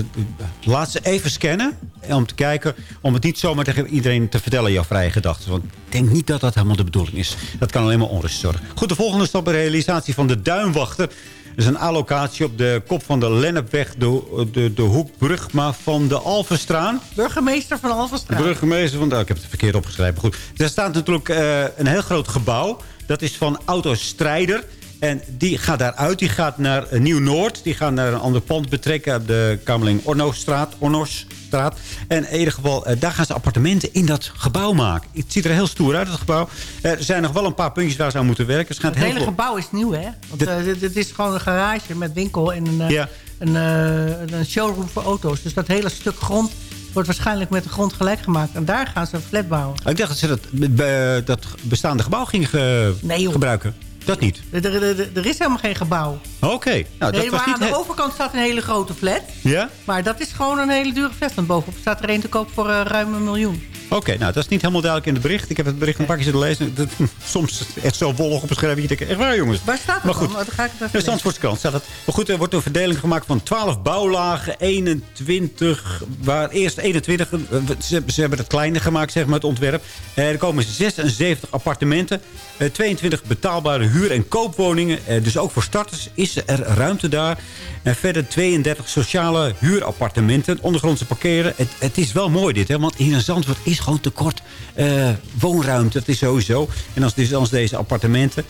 laat ze even scannen om te kijken... om het niet zomaar tegen iedereen te vertellen, jouw vrije gedachten. Want ik denk niet dat dat helemaal de bedoeling is. Dat kan alleen maar onrust zorgen. Goed, de volgende stap de realisatie van de Duinwachter... Dat is een allocatie op de kop van de Lennepweg, de, de, de hoekbrug, maar van de Alvenstraan. Burgemeester van De Alvenstraat. burgemeester van... oh, ik heb het verkeerd opgeschreven. Goed. Er staat natuurlijk eh, een heel groot gebouw. Dat is van Autostrijder. En die gaat daaruit. Die gaat naar Nieuw-Noord. Die gaat naar een ander pand betrekken. Op de Kamerling-Ornostraat. Ornosstraat. En in ieder geval, eh, daar gaan ze appartementen in dat gebouw maken. Het ziet er heel stoer uit, het gebouw. Er zijn nog wel een paar puntjes waar ze aan moeten werken. Er Het hele veel... gebouw is nieuw, hè? Want Dit- eh, dit, dit is gewoon een garage met winkel en een, eh, Ja. een, een showroom voor auto's. Dus dat hele stuk grond wordt waarschijnlijk met de grond gelijk gemaakt. En daar gaan ze een flat bouwen. Ik dacht dat ze dat, dat bestaande gebouw gingen ge- gebruiken. Dat niet. Er, er- er- er is helemaal geen gebouw. Oké. Nou, dat nee, aan de overkant staat een hele grote flat. Ja? Maar dat is gewoon een hele dure flat. Want bovenop staat er één te koop voor eh, ruim een miljoen. Oké, nou dat is niet helemaal duidelijk in het bericht. Ik heb het bericht een paar keer zitten lezen. Dat, soms echt zo wollig opgeschreven. Je denkt, echt waar jongens. Waar staat het Maar goed, dan? Oh, Dan ga ik het even de Zandvoortskrant staat het. Maar goed, er wordt een verdeling gemaakt van 12 bouwlagen. 21, waar eerst 21. eh, Ze, ze hebben het kleiner gemaakt, zeg maar, het ontwerp. Eh, er komen 76 appartementen. eh, 22 betaalbare huur- en koopwoningen. Eh, dus ook voor starters is er ruimte daar. En verder 32 sociale huurappartementen. Ondergrondse parkeren. Het, het is wel mooi dit, hè? want hier in Zandvoort is gewoon tekort eh, woonruimte. Dat is sowieso. En als, dus, als deze appartementen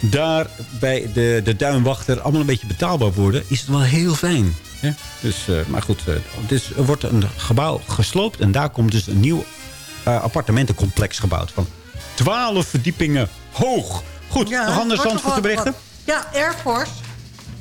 daar bij de, de duinwachter allemaal een beetje betaalbaar worden... is het wel heel fijn. Hè? Dus, eh, maar goed, dus er wordt een gebouw gesloopt... en daar komt dus een nieuw appartementencomplex gebouwd. Van 12 verdiepingen hoog. Goed, Ja, nog wordt Zandvoortse nog berichten? wat- Ja, Air Force.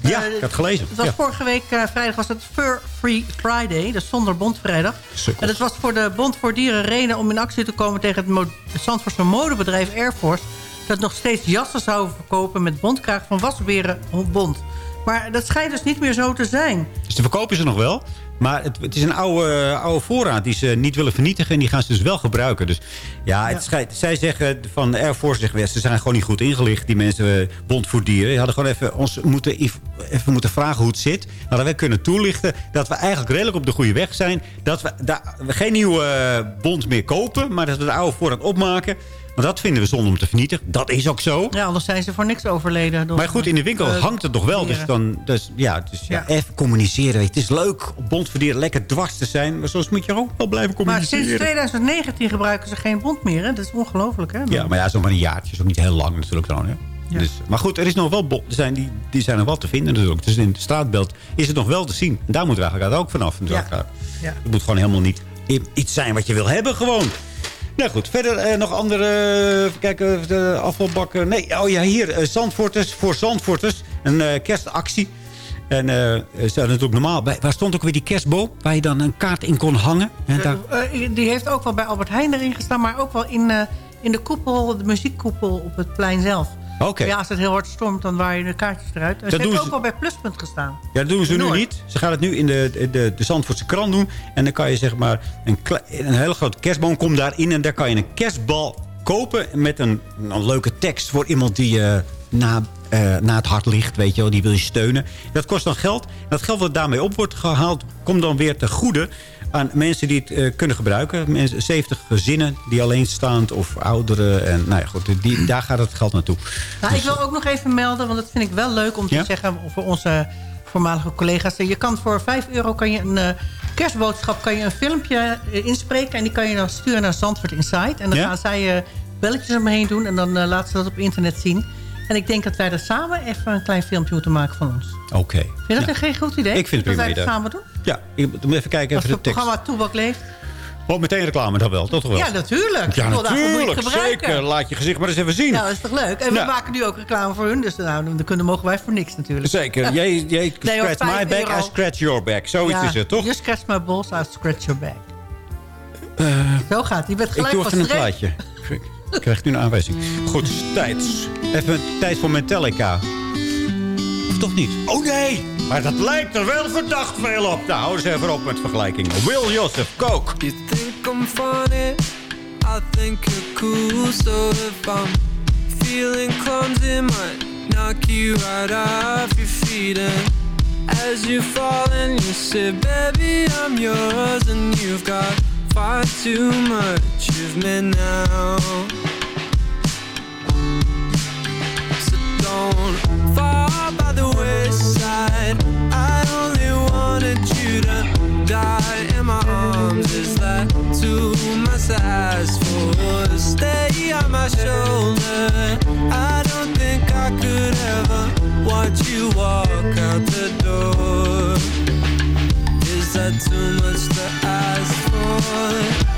Ja, Eh, ik had gelezen. Het was Ja. vorige week eh, vrijdag was het Fur Free Friday, dus zonder bondvrijdag. En het was voor de Bond voor Dieren reden om in actie te komen tegen het mo- Zandvoortse modebedrijf Air Force. Dat nog steeds jassen zou verkopen met bondkraag van wasberen bond. Maar dat schijnt dus niet meer zo te zijn. Dus de verkopen ze nog wel. Maar het, het is een oude, oude voorraad die ze niet willen vernietigen. En die gaan ze dus wel gebruiken. Dus ja, het schijnt- zij zeggen van Air Force... Zeggen, ze zijn gewoon niet goed ingelicht, die mensen, eh, Bond voor Dieren. Die hadden gewoon even ons moeten, even moeten vragen hoe het zit. Hadden wij kunnen toelichten dat we eigenlijk redelijk op de goede weg zijn. Dat we, daar, we geen nieuwe eh, bond meer kopen. Maar dat we de oude voorraad opmaken. Want dat vinden we zonde om te vernietigen. Dat is ook zo. Ja, anders zijn ze voor niks overleden. door- Maar goed, in de winkel eh, hangt het nog wel. Dus dan, dus, ja, dus ja, even communiceren. Het is leuk op bond voor dieren lekker dwars te zijn. Maar soms moet je ook wel blijven Maar communiceren. sinds 2019 gebruiken ze geen bond meer. Hè? Dat is ongelooflijk, hè? Ja, maar ja, zo'n maar een jaartje is ook niet heel lang natuurlijk dan. Hè? Ja. Dus, maar goed, er is nog wel bond, er zijn, die, die zijn nog wel te vinden natuurlijk. Dus in het straatbeeld is het nog wel te zien. En daar moeten we eigenlijk ook vanaf. natuurlijk. Ja. Het moet gewoon helemaal niet iets zijn wat je wil hebben gewoon. Nou goed, verder eh, nog andere... eh, even kijken, de afvalbakken. Nee, oh ja, hier, eh, Zandvoorters voor Zandvoorters. Een kerstactie. En eh is natuurlijk normaal... Bij, waar stond ook weer die kerstboom? Waar je dan een kaart in kon hangen. En daar, die heeft ook wel bij Albert Heijn erin gestaan, maar ook wel in, in de koepel, de muziekkoepel op het plein zelf. Ja, als het heel hard stormt, dan waaien de kaartjes eruit. En Dat ze heeft ook ze- wel bij Pluspunt gestaan. Ja, dat doen ze nu niet. Ze gaan het nu in de, de, de Zandvoortse krant doen. En dan kan je zeg maar een, een hele grote kerstboom komt daarin. En daar kan je een kerstbal kopen met een, een leuke tekst voor iemand die je na, eh, na het hart ligt. Weet je wel, die wil je steunen. Dat kost dan geld. En dat geld wat daarmee op wordt gehaald, komt dan weer te goede aan mensen die het eh, kunnen gebruiken. Mensen, 70 gezinnen die alleenstaand of ouderen. En nou ja, goed, die, daar gaat het geld naartoe. Nou, ik wil ook nog even melden, want dat vind ik wel leuk om te Ja? zeggen voor onze voormalige collega's. Je kan voor 5 euro kan je een eh, kerstboodschap, kan je een filmpje eh, inspreken en die kan je dan sturen naar Zandvoort Inside. En dan Ja? gaan zij eh, belletjes omheen doen en dan laten ze dat op internet zien. En ik denk dat wij er samen even een klein filmpje moeten maken van ons. Oké. Vind je dat Ja. geen goed idee? Ik vind het dat prima wij het idee. samen doen? Ja, ik moet even kijken Als even het de tekst. programma Toebak leeft. Oh, meteen reclame dan wel, toch wel? Ja, natuurlijk. Ja, Ik je natuurlijk. Zeker. Laat je gezicht maar eens even zien. Ja, dat is toch leuk? En we maken nu ook reclame voor hun. Dus nou, dan kunnen, mogen wij voor niks natuurlijk. Zeker. Jij, jij Nee, scratch my back, euro. I scratch your back. Zoiets Ja, is het, toch? You scratch my balls, I scratch your back. Zo gaat het. Je bent Ik gelijk doe van even een plaatje. Ik krijg nu een aanwijzing. Goed, tijd. Even tijd voor Metallica. Of toch niet? Oh nee! Maar dat lijkt er wel verdacht veel op. Nou, hou eens even op met vergelijking. Will Joseph, Coke. You think I'm funny, I think you're cool. So if I'm feeling clumsy, might knock you right off your feet. And as you fall and you say, baby, I'm yours, and you've got far too much of me now. So don't fall by the wayside. I only wanted you to die in my arms. Is that too much to for? Stay on my shoulder. I don't think I could ever watch you walk out the door. Is that too much to ask one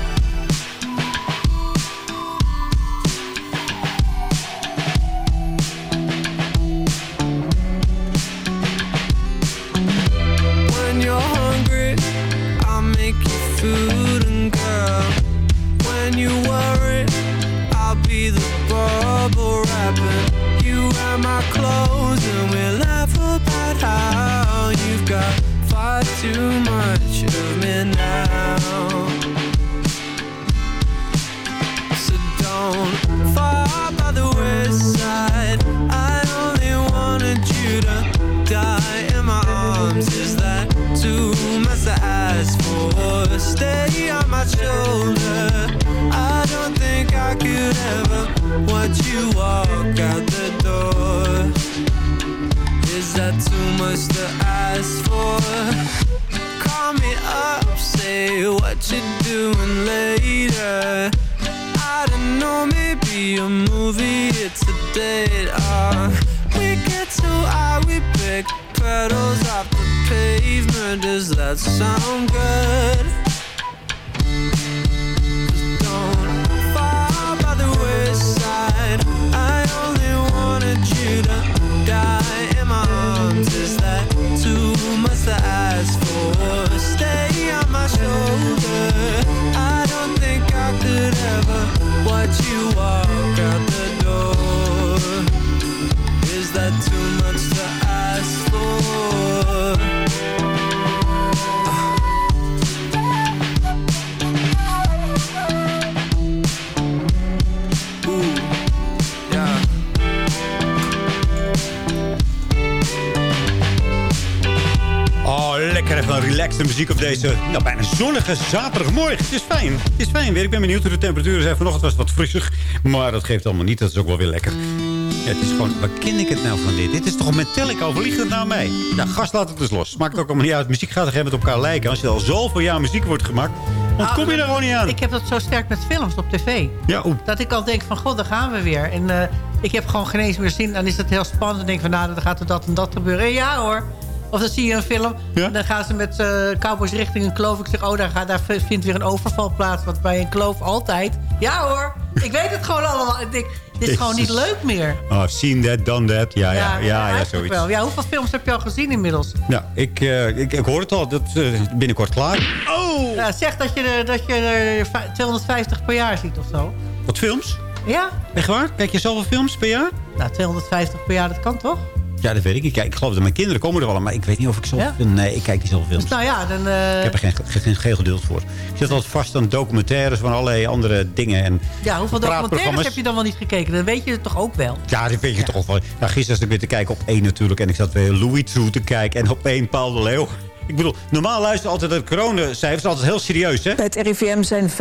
zaterdagmorgen. Het is fijn. Het is fijn weer. Ik ben benieuwd hoe de temperaturen zijn. Vanochtend was het wat frissig. Maar dat geeft allemaal niet. Dat is ook wel weer lekker. Ja, het is gewoon... Waar ken ik het nou van dit? Dit is toch een Metallica? Of ligt het nou mij? Ja, gast, laat het dus los. Maakt ook allemaal niet uit. Muziek gaat er met elkaar lijken. Als je al zoveel jaar muziek wordt gemaakt... Dan kom je er gewoon niet aan. Ik heb dat zo sterk met films op tv. Ja. Dat ik al denk van, god, daar gaan we weer. En eh, ik heb gewoon geen eens meer zin. Dan is het heel spannend. Dan denk ik van, nou, dan gaat er dat en dat gebeuren. En ja hoor. Of dan zie je een film. En dan gaan ze met eh cowboys richting een kloof. Ik zeg, oh, daar, gaat, daar vindt weer een overval plaats. Wat bij een kloof altijd. Ja hoor. Ik weet het gewoon allemaal. Ik denk, dit is gewoon niet leuk meer. Oh, seen that, done that. Ja, ja, ja, ja, eigenlijk zoiets. wel. Ja, hoeveel films heb je al gezien inmiddels? Nou, ik, eh, ik, ik hoor het al. Dat is binnenkort klaar. Oh! Ja, zeg dat je, dat je er 250 per jaar ziet of zo. Wat films? Ja? Echt waar? Kijk je zoveel films per jaar? Nou, 250 per jaar, dat kan toch? Ja, dat weet ik niet. Kijk, ik geloof dat mijn kinderen komen er wel aan, maar ik weet niet of ik zoveel... Nee, ik kijk niet zoveel films. Nou ja, dan... eh, Ik heb er geen, geen, geen geduld voor. Ik zit altijd vast aan documentaires van allerlei andere dingen. En ja, hoeveel documentaires heb je dan wel niet gekeken? Dan weet je toch ook wel? Ja, dat weet je toch wel. Nou, gisteren zat ik weer te kijken op één natuurlijk. En ik zat weer Louis True te kijken. En op één Paul de Leeuw. Ik bedoel, normaal luisteren altijd de coronacijfers. altijd heel serieus, hè? Bij het RIVM zijn 5.790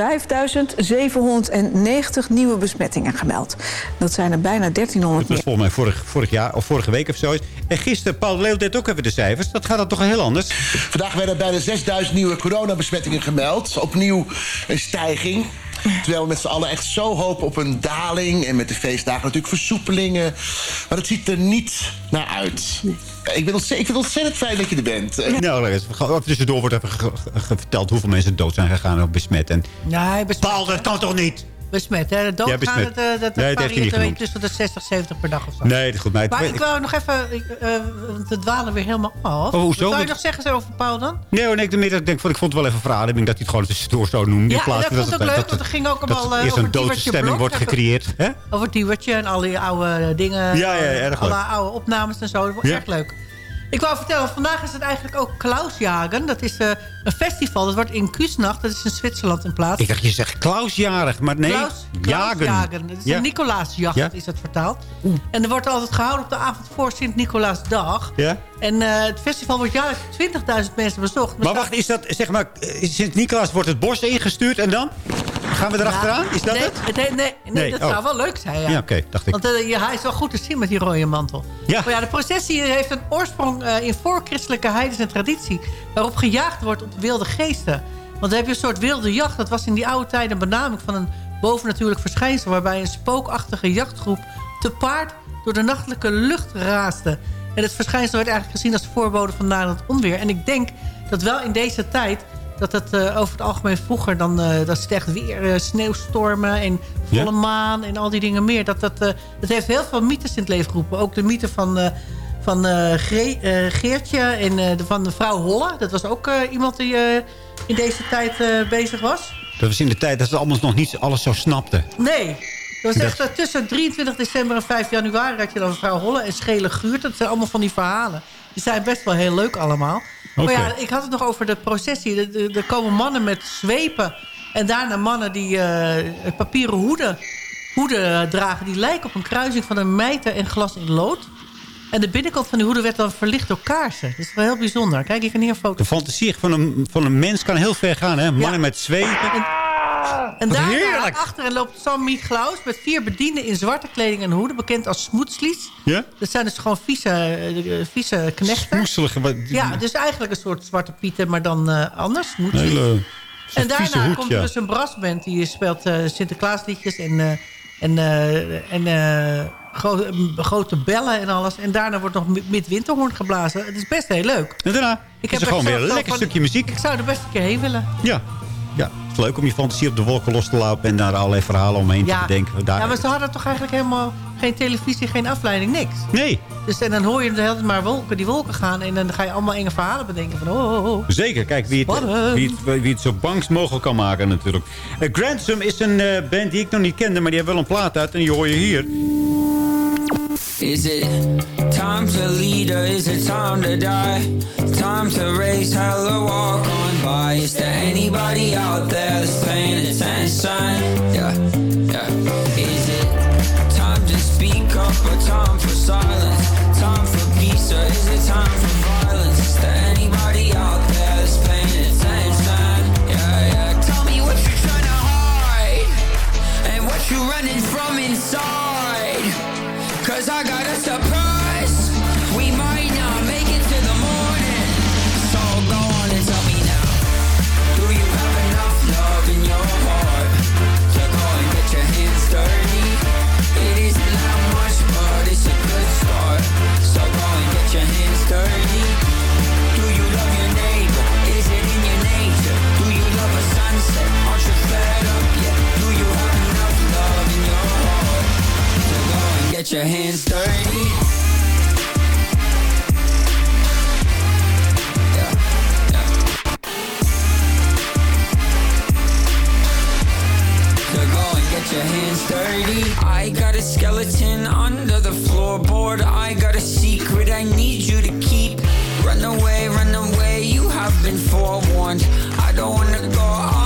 nieuwe besmettingen gemeld. Dat zijn er bijna 1300 Dat was volgens mij vorig, vorig jaar of vorige week of zo. En gisteren, Paul de Leeuw deed ook even de cijfers. Dat gaat dan toch heel anders? Vandaag werden bijna 6000 nieuwe coronabesmettingen gemeld. Opnieuw een stijging. Terwijl we met z'n allen echt zo hopen op een daling. En met de feestdagen natuurlijk versoepelingen. Maar het ziet er niet naar uit. Ik, ben ontzettend, ik vind het ontzettend fijn dat je er bent. Nou, er is- tussendoor wordt even verteld hoeveel mensen dood zijn gegaan of besmet. En Nee, besmet. Paul, dat kan toch niet? Besmet, hè? Ja, besmet. dat, eh, dat Nee, dat heeft hij niet varieert een tussen de 60, 70 per dag of zo. Nee, dat goed. Maar, Maar ik wou nog even... ik, want we dwalen weer helemaal af. Oh, hoezo? Wat je nog zeggen over Paul dan? Nee, hoor, nee, ik, ik, denk, ik vond het wel even verademing dat hij het gewoon tussendoor zo noemde. Ja, plaats dat van vond ik leuk, want er ging ook dat allemaal, eh, eerst een doodstemming Blok. wordt gecreëerd. Hè? Over het Diewertje en al die oude dingen. Ja, ja, erg Alle oude opnames en zo. Dat wordt echt leuk. Ik wou vertellen, vandaag is het eigenlijk ook Klausjagen. Dat is een festival. Dat wordt in Kuusnacht. Dat is in Zwitserland in plaats. Ik dacht, je zegt Klausjarig, maar nee, Klaus, jagen. Klausjagen. Dat is Ja. een Nicolaasjacht, Ja. is het vertaald. En er wordt altijd gehouden op de avond voor Sint-Nicolaasdag. Ja? En eh, het festival wordt jaarlijks 20.000 mensen bezocht. Maar wacht, is dat, zeg maar, eh, Sint-Nicolaas wordt het bos ingestuurd en dan? Gaan we erachteraan? Is dat nee, het? Nee, nee, nee, Nee, dat oh. zou wel leuk zijn. Ja, Ja, oké, dacht ik. Want eh, ja, hij is wel goed te zien met die rode mantel. Ja. Maar ja, de processie heeft een oorsprong in voorchristelijke heidense traditie... waarop gejaagd wordt op wilde geesten. Want dan heb je een soort wilde jacht. Dat was in die oude tijden een benaming van een bovennatuurlijk verschijnsel... waarbij een spookachtige jachtgroep te paard door de nachtelijke lucht raasde. En het verschijnsel werd eigenlijk gezien als voorbode van naderend onweer. En ik denk dat wel in deze tijd dat het eh, over het algemeen vroeger dan eh, dat slecht weer, eh, sneeuwstormen en volle Ja. maan en al die dingen meer. Dat, dat, dat heeft heel veel mythes in het leven geroepen. Ook de mythe van, van eh, eh, Geertje en eh, van de vrouw Holle. Dat was ook iemand die in deze tijd bezig was. Dat was in de tijd dat ze allemaal nog niet alles zo snapten. Nee. Dat was echt eh, tussen 23 december en 5 januari had je dan mevrouw Holle en Schele Guurt. Dat zijn allemaal van die verhalen. Die zijn best wel heel leuk allemaal. Maar ja, ik had het nog over de processie. Er- komen mannen met zwepen. En daarna mannen die papieren hoeden, hoeden dragen. Die lijken op een kruising van een mijter en glas in lood. En de binnenkant van die hoeden werd dan verlicht door kaarsen. Dat is wel heel bijzonder. Kijk, ik kan hier een foto De fantasie van een, van een mens kan heel ver gaan, hè? Mannen met zwepen. En Wat daarna heerlijk. achteren loopt Sam Miet Klaus met vier bedienden in zwarte kleding en hoeden, bekend als smoetslies. Ja? Dat zijn dus gewoon vieze, eh, vieze knechten. Smoeselige... Ja, dus eigenlijk een soort zwarte pieten, maar dan eh, anders. Smoetslies. Hele... en daarna hoed, komt ja. er dus een brassband die speelt eh, Sinterklaasliedjes en, eh, en, eh, en eh, gro- grote bellen en alles. En daarna wordt nog mi- midwinterhoorn geblazen. Het is best heel leuk. En daarna Ik is er gewoon weer een van- lekker stukje muziek. Ik zou er best een keer heen willen. Ja. ja, het is leuk om je fantasie op de wolken los te laten... en daar allerlei verhalen omheen te bedenken. Daar... ja, maar ze hadden toch eigenlijk helemaal geen televisie, geen afleiding, niks. Nee, Dus, en dan hoor je de hele tijd maar wolken, die wolken gaan... en dan ga je allemaal enge verhalen bedenken. Van, oh, oh, oh. zeker. Kijk, wie het, wie het, wie het zo bangst mogelijk kan maken natuurlijk. Uh, Grantham is een eh, band die ik nog niet kende... maar die heeft wel een plaat uit en die hoor je hier. Is it time to lead or is it time to die? Time to raise hell or walk on by? Is there anybody out there that's paying attention? Yeah, yeah. Is it time to speak up or time for silence? Time for peace or is it time for violence? Is there anybody out there that's paying attention? Yeah, yeah. Tell me what you're trying to hide and what you're running from inside. Cause I got a surprise. get your hands dirty. Go and get your hands dirty. I got a skeleton under the floorboard. I got a secret I need you to keep. Run away, run away, you have been forewarned. I don't wanna go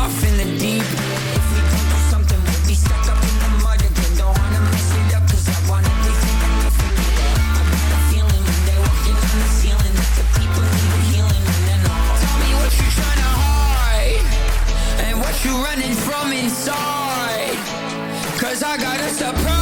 Cause I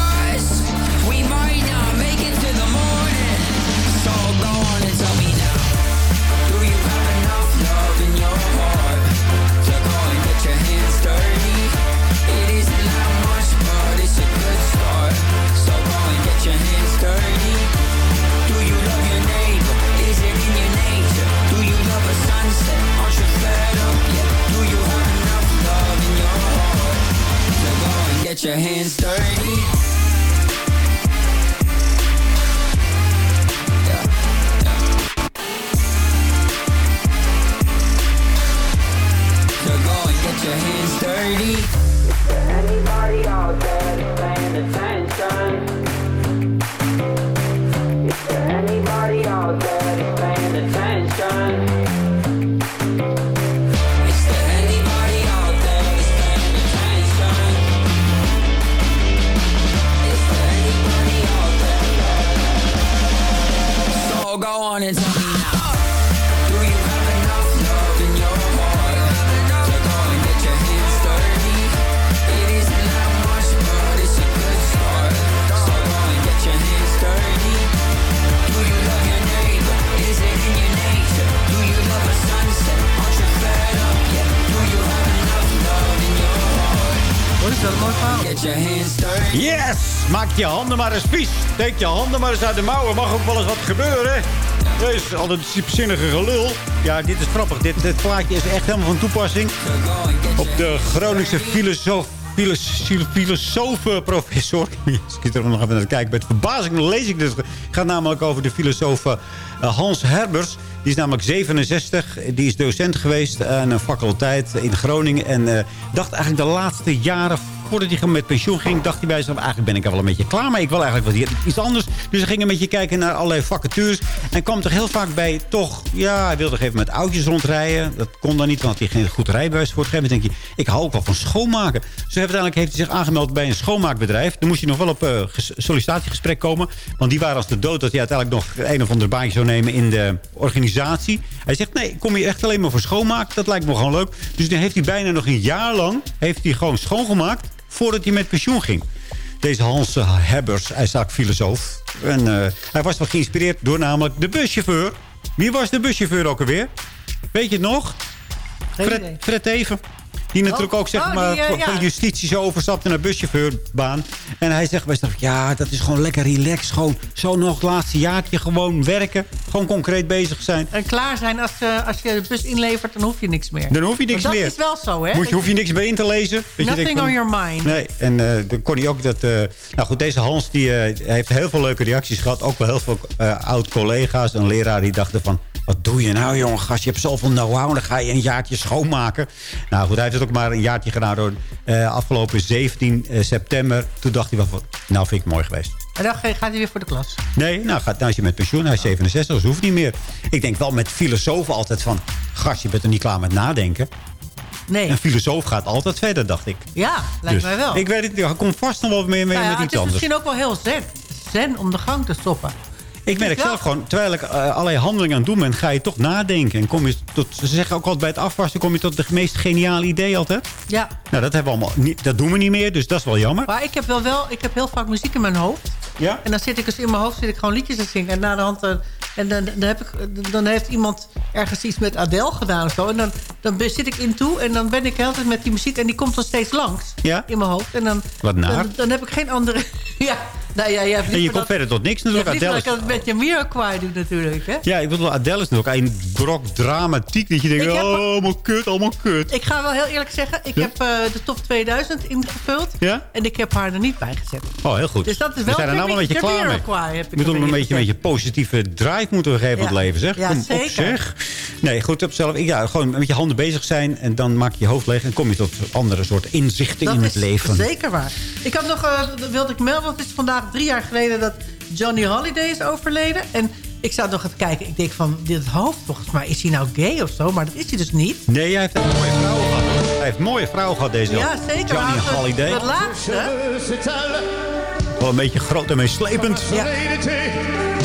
get your hands dirty? Go get your hands dirty. Yes! Maak je handen maar eens vies. Steek je handen maar eens uit de mouwen. Mag ook wel eens wat gebeuren. Dit is altijd diepzinnige gelul. Ja, dit is grappig. Dit, dit plaatje is echt helemaal van toepassing. Op de Groningse filosoof... filos- Filosoof-professor. Ik zit er nog even naar te kijken. Met verbazing lees ik dit. Het gaat namelijk over de filosoof eh, Hans Herbers. Die is namelijk 67. Die is docent geweest aan een faculteit in Groningen. En eh, dacht eigenlijk de laatste jaren voordat hij met pensioen ging, dacht hij bij zichzelf... eigenlijk ben ik er wel een beetje klaar mee. Ik wil eigenlijk wat iets anders. Dus hij ging een beetje kijken naar allerlei vacatures. En kwam toch heel vaak bij toch... Ja, hij wilde even met oudjes rondrijden. Dat kon dan niet, want hij geen goed rijbewijs voor. Op een denk je, ik hou ook wel van schoonmaken. Dus uiteindelijk heeft hij zich aangemeld bij een schoonmaakbedrijf. Dan moest hij nog wel op eh, ges- sollicitatiegesprek komen. Want die waren als de dood dat hij uiteindelijk nog een of ander baantje zou nemen in de organisatie. Hij zegt, nee, kom hier echt alleen maar voor schoonmaak. Dat lijkt me gewoon leuk. Dus dan heeft hij bijna nog een jaar lang heeft hij gewoon schoongemaakt voordat hij met pensioen ging. Deze Hans eh, Hebbers, hij is ook filosoof. En eh, hij was wel geïnspireerd door namelijk de buschauffeur. Wie was de buschauffeur ook alweer? Weet je het nog? Fred. Fred Teven. Die natuurlijk Oh, ook zeg oh, maar, die, eh, van- ja. van justitie zo overstapte naar buschauffeurbaan. En hij zegt bij zichzelf, ja, dat is gewoon lekker relaxed. Gewoon zo nog het laatste jaartje gewoon werken. Gewoon concreet bezig zijn. En klaar zijn als, eh, als je de bus inlevert, dan hoef je niks meer. Dan hoef je niks Maar dat meer. is wel zo, hè? Moet je, hoef je niks meer in te lezen. Je Nothing denkt on your mind. Nee, en eh, dan kon hij ook dat... nou goed, deze Hans die, heeft heel veel leuke reacties gehad. Ook wel heel veel oud-collega's en leraren die dachten van... Wat doe je nou, jongen, gast? Je hebt zoveel know-how dan ga je een jaartje schoonmaken. Nou goed, hij heeft het ook maar een jaartje gedaan. Door, eh, afgelopen 17 september. Toen dacht hij van... Nou, vind ik mooi geweest. En dan gaat hij weer voor de klas. Nee, nou, gaat, nou is hij met pensioen. Hij is 67, dus hoeft niet meer. Ik denk wel met filosofen altijd van... Gast, je bent er niet klaar met nadenken. Nee. Een filosoof gaat altijd verder, dacht ik. Ja, lijkt Dus mij wel. Ik weet het niet. Hij komt vast nog wel meer mee Nou ja, met het iets is anders. misschien ook wel heel zen. Zen om de gang te stoppen. Ik merk zelf gewoon, terwijl ik eh, allerlei handelingen aan het doen ben... ga je toch nadenken. En kom je tot, ze zeggen ook altijd bij het afwassen... kom je tot de meest geniale idee altijd. Ja. Nou, dat, hebben we allemaal niet, dat doen we niet meer, dus dat is wel jammer. Maar ik heb wel, wel ik heb heel vaak muziek in mijn hoofd. Ja? En dan zit ik dus in mijn hoofd zit ik gewoon liedjes te zingen. En na de hand... eh, en dan, dan, heb ik, dan heeft iemand ergens iets met Adele gedaan of zo. En dan, dan zit ik in toe. En dan ben ik altijd met die muziek. En die komt dan steeds langs Ja? in mijn hoofd. En dan, Wat naar. dan, dan heb ik geen andere... ja, Nou ja, je hebt En je komt verder tot niks natuurlijk. Adele dat ik het met je Jamiroquai doe natuurlijk, hè? Ja, ik bedoel, Adele is natuurlijk een brok dramatiek. Dat je denkt, heb- oh, allemaal kut, allemaal kut. Ik ga wel heel eerlijk zeggen, ik Ja? heb eh, de top 2000 ingevuld. Ja? En ik heb haar er niet bij gezet. Oh, heel goed. Dus dat is We wel zijn er nou een beetje klaar mee. Ik We moeten erin een beetje, een beetje positieve drive moeten we geven aan het leven, zeg. Ja, Kom op, zeker. zeg. Nee, goed, op zelf. Ja, gewoon met je handen bezig zijn. En dan maak je je hoofd leeg. En kom je tot andere soort inzichten Dat in het is leven. zeker waar. Ik had nog, eh, dat wilde ik melden, want het is vandaag drie jaar geleden dat Johnny Holiday is overleden. En ik zat nog even kijken. Ik denk van, dit hoofd, volgens mij is hij nou gay of zo. Maar dat is hij dus niet. Nee, hij heeft een mooie vrouw gehad. Hij heeft een mooie vrouw gehad, deze Ja, zeker. Johnny maar Holiday. Het laatste. Wel een beetje groot en meeslepend. Ja.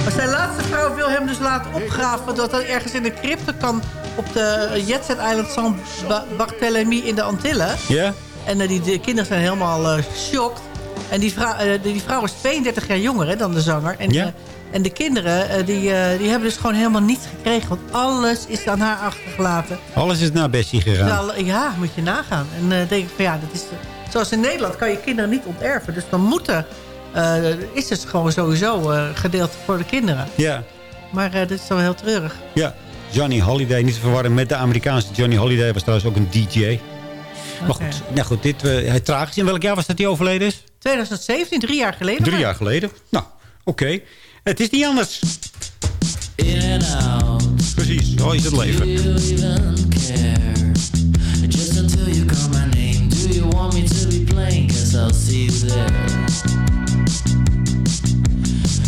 Maar zijn laatste vrouw wil hem dus laten opgraven... dat hij ergens in de crypte kan op de Jetset-eiland San Ba- Barthélemy in de Antillen. Ja? En eh, die de kinderen zijn helemaal shocked. En die vrouw, eh, die, vrouw is 32 jaar jonger hè, dan de zanger. En, Ja. en de kinderen die, die hebben dus gewoon helemaal niets gekregen. Want alles is aan haar achtergelaten. Alles is naar Bessie gegaan. Terwijl, ja, moet je nagaan. En denk ik van ja, dat is... zoals in Nederland kan je kinderen niet onterven. Dus dan moeten... eh, is het gewoon sowieso eh, gedeeld voor de kinderen. Ja. Maar eh, dit is wel heel treurig. Ja, Johnny Holiday. Niet te verwarren met de Amerikaanse Johnny Holiday. Was trouwens ook een DJ. Maar goed, nou goed dit, uh, hij tragisch. In welk jaar was dat hij overleden is? 2017, drie jaar geleden. Drie maar. jaar geleden. Nou, oké. Het is niet anders. In and out. Precies, zo is het leven. Do you even care? Just until you call my name. Do you want me to be playing? Cause I'll see you there.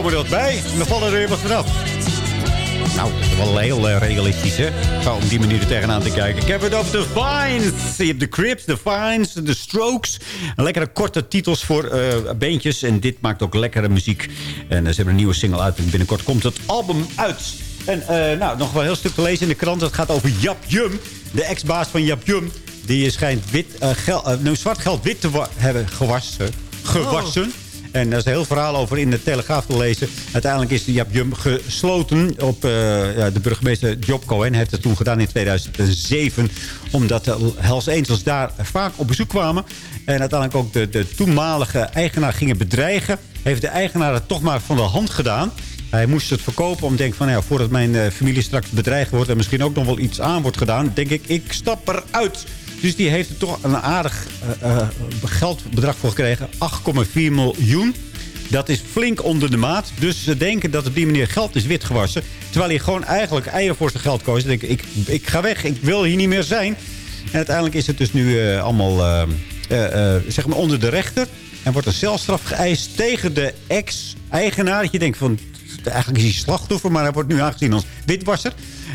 komen er wat bij en dan vallen er weer wat vanaf. Nou, dat is wel heel eh, realistisch, hè? Ga die manier er tegenaan te kijken. Ik heb het over de Vines. Je hebt de Crips, de Vines, de Strokes. Een lekkere korte titels voor eh beentjes. En dit maakt ook lekkere muziek. En eh, ze hebben een nieuwe single uit. En binnenkort komt het album uit. En nou, nog wel een heel stuk te lezen in de krant. Het gaat over Jap Jum. De ex-baas van Jap Jum. Die schijnt wit, gel- nou, zwart geld wit te hebben gewassen. Gewassen. En daar is een heel verhaal over in de Telegraaf te lezen. Uiteindelijk is de Jap Jum gesloten op eh, de burgemeester Job Cohen. heeft het toen gedaan in 2007. Omdat de Hells Angels daar vaak op bezoek kwamen. En uiteindelijk ook de, de toenmalige eigenaar gingen bedreigen. Heeft de eigenaar het toch maar van de hand gedaan. Hij moest het verkopen om te denken van... Nou voordat mijn eh, familie straks bedreigd wordt... en misschien ook nog wel iets aan wordt gedaan... denk ik, ik stap eruit. Dus die heeft er toch een aardig eh, eh, geldbedrag voor gekregen. 8,4 miljoen. Dat is flink onder de maat. Dus ze denken dat op die manier geld is witgewassen. Terwijl hij gewoon eigenlijk eieren voor zijn geld koos. Ze denken, ik, ik ga weg, ik wil hier niet meer zijn. En uiteindelijk is het dus nu eh, allemaal zeg maar onder de rechter. En wordt een celstraf geëist tegen de ex-eigenaar. Dat je denkt van, eigenlijk is hij slachtoffer, maar hij wordt nu aangezien als witwasser.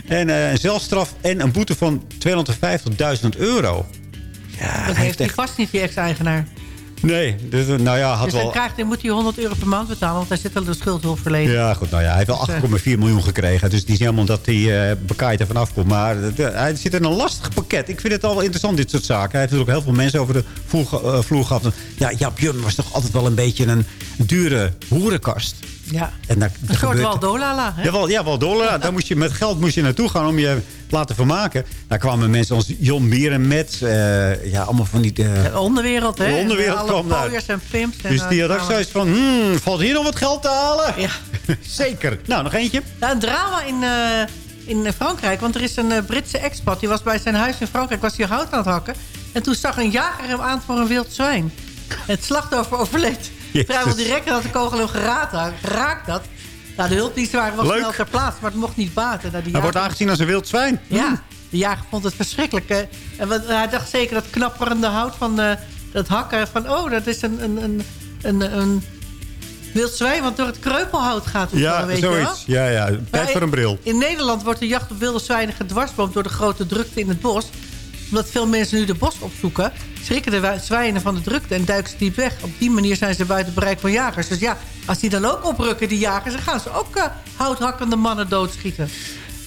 En eh, een celstraf en een boete van 250.000 euro. Ja, Dat heeft hij vast niet, die ex-eigenaar. Nee, dus, eh, nou ja, had Dus wel... krijgt, dan moet hij 100 euro per maand betalen, want hij zit al de schuldhulpverlening. Ja, goed. Nou ja, hij heeft wel 8,4 miljoen gekregen. Dus het is niet helemaal dat hij uh, bekaaid ervan afkomt. Maar uh, hij zit in een lastig pakket. Ik vind het al wel interessant, dit soort zaken. Hij heeft ook heel veel mensen over de vloer, uh, vloer gehad. Ja, Jum was toch altijd wel een beetje een dure hoerenkast. Ja, en daar, een soort Waldolala. Ja, wel, ja Waldolala. Daar moest je met geld moest je naartoe gaan om je laten vermaken. Daar kwamen mensen als John Mieren met. Uh, ja, allemaal van die... Uh, de onderwereld, hè? De onderwereld Alle kwam daar. en pimps. En dus die had ook zoiets van... Hmm, valt hier nog wat geld te halen? Ja. Zeker. Nou, nog eentje. Nou, een drama in, uh, in Frankrijk. Want er is een uh, Britse expat. Die was bij zijn huis in Frankrijk. Was hij hout aan het hakken. En toen zag een jager hem aan voor een wild zwijn. Het slachtoffer overleed. Vrijwel direct had de kogel hem geraakt, geraakt had. Nou, de hulpdiensten was snel ter plaatse, maar het mocht niet baten. Nou, hij wordt aangezien als een wild zwijn. Ja, mm. de jager vond het verschrikkelijk. En wat, hij dacht zeker dat knapperende hout van uh, dat hakken... van oh, dat is een, een, een, een, een wild zwijn... wat door het kreupelhout gaat. Ja, wel, weet zoiets. Je wel? Ja, ja. Tijd voor een bril. In, in Nederland wordt de jacht op wilde zwijnen gedwarsboomd... door de grote drukte in het bos. Omdat veel mensen nu de bos opzoeken... schrikken de zwijnen van de drukte en duiken ze diep weg. Op die manier zijn ze buiten bereik van jagers. Dus ja, als die dan ook oprukken, die jagers... dan gaan ze ook uh, houthakkende mannen doodschieten.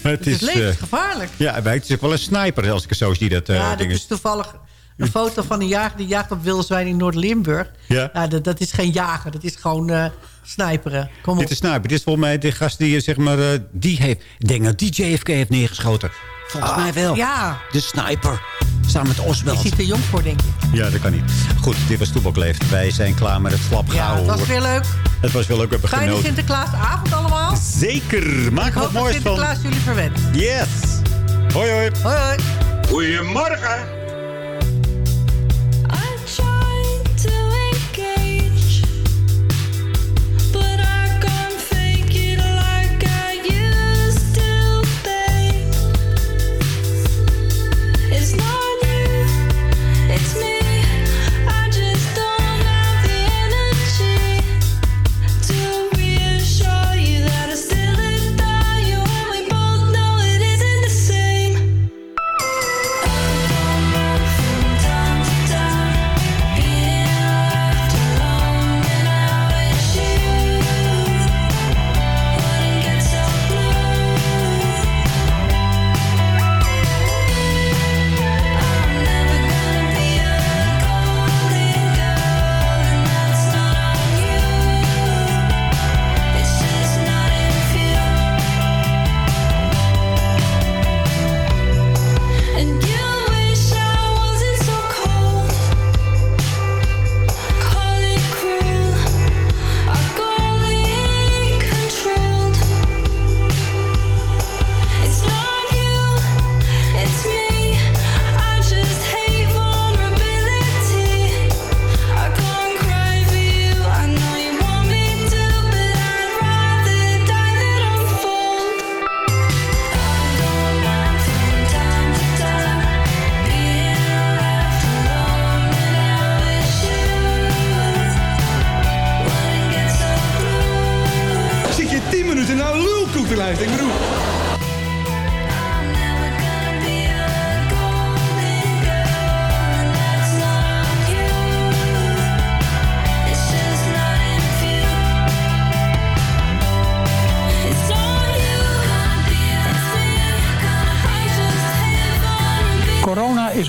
Het dus is, het levensgevaarlijk. Uh, ja, het is ook wel een sniper als ik het zo zie. Dat, uh, ja, dat is toevallig een foto van een jager... die jaagt op wilde zwijn in Noord-Limburg. Ja. ja dat, dat, is geen jager, dat is gewoon uh, sniperen. Kom op. Dit is sniper. Dit is volgens mij de gast die, zeg maar, die heeft... Ik denk dat die JFK heeft neergeschoten. Volgens Ah, mij wel. Ja. De sniper. Samen met Oswald. Je ziet er jong voor, denk ik. Ja, dat kan niet. Goed, dit was Toebak Leeft. Wij zijn klaar met het flap Ja, het was weer leuk. Het was wel leuk. We hebben Ga je de genoten. Sinterklaasavond allemaal? Zeker. Maak er wat moois van. Sinterklaas jullie verwend. Yes. Hoi, hoi. Hoi, hoi. Goedemorgen.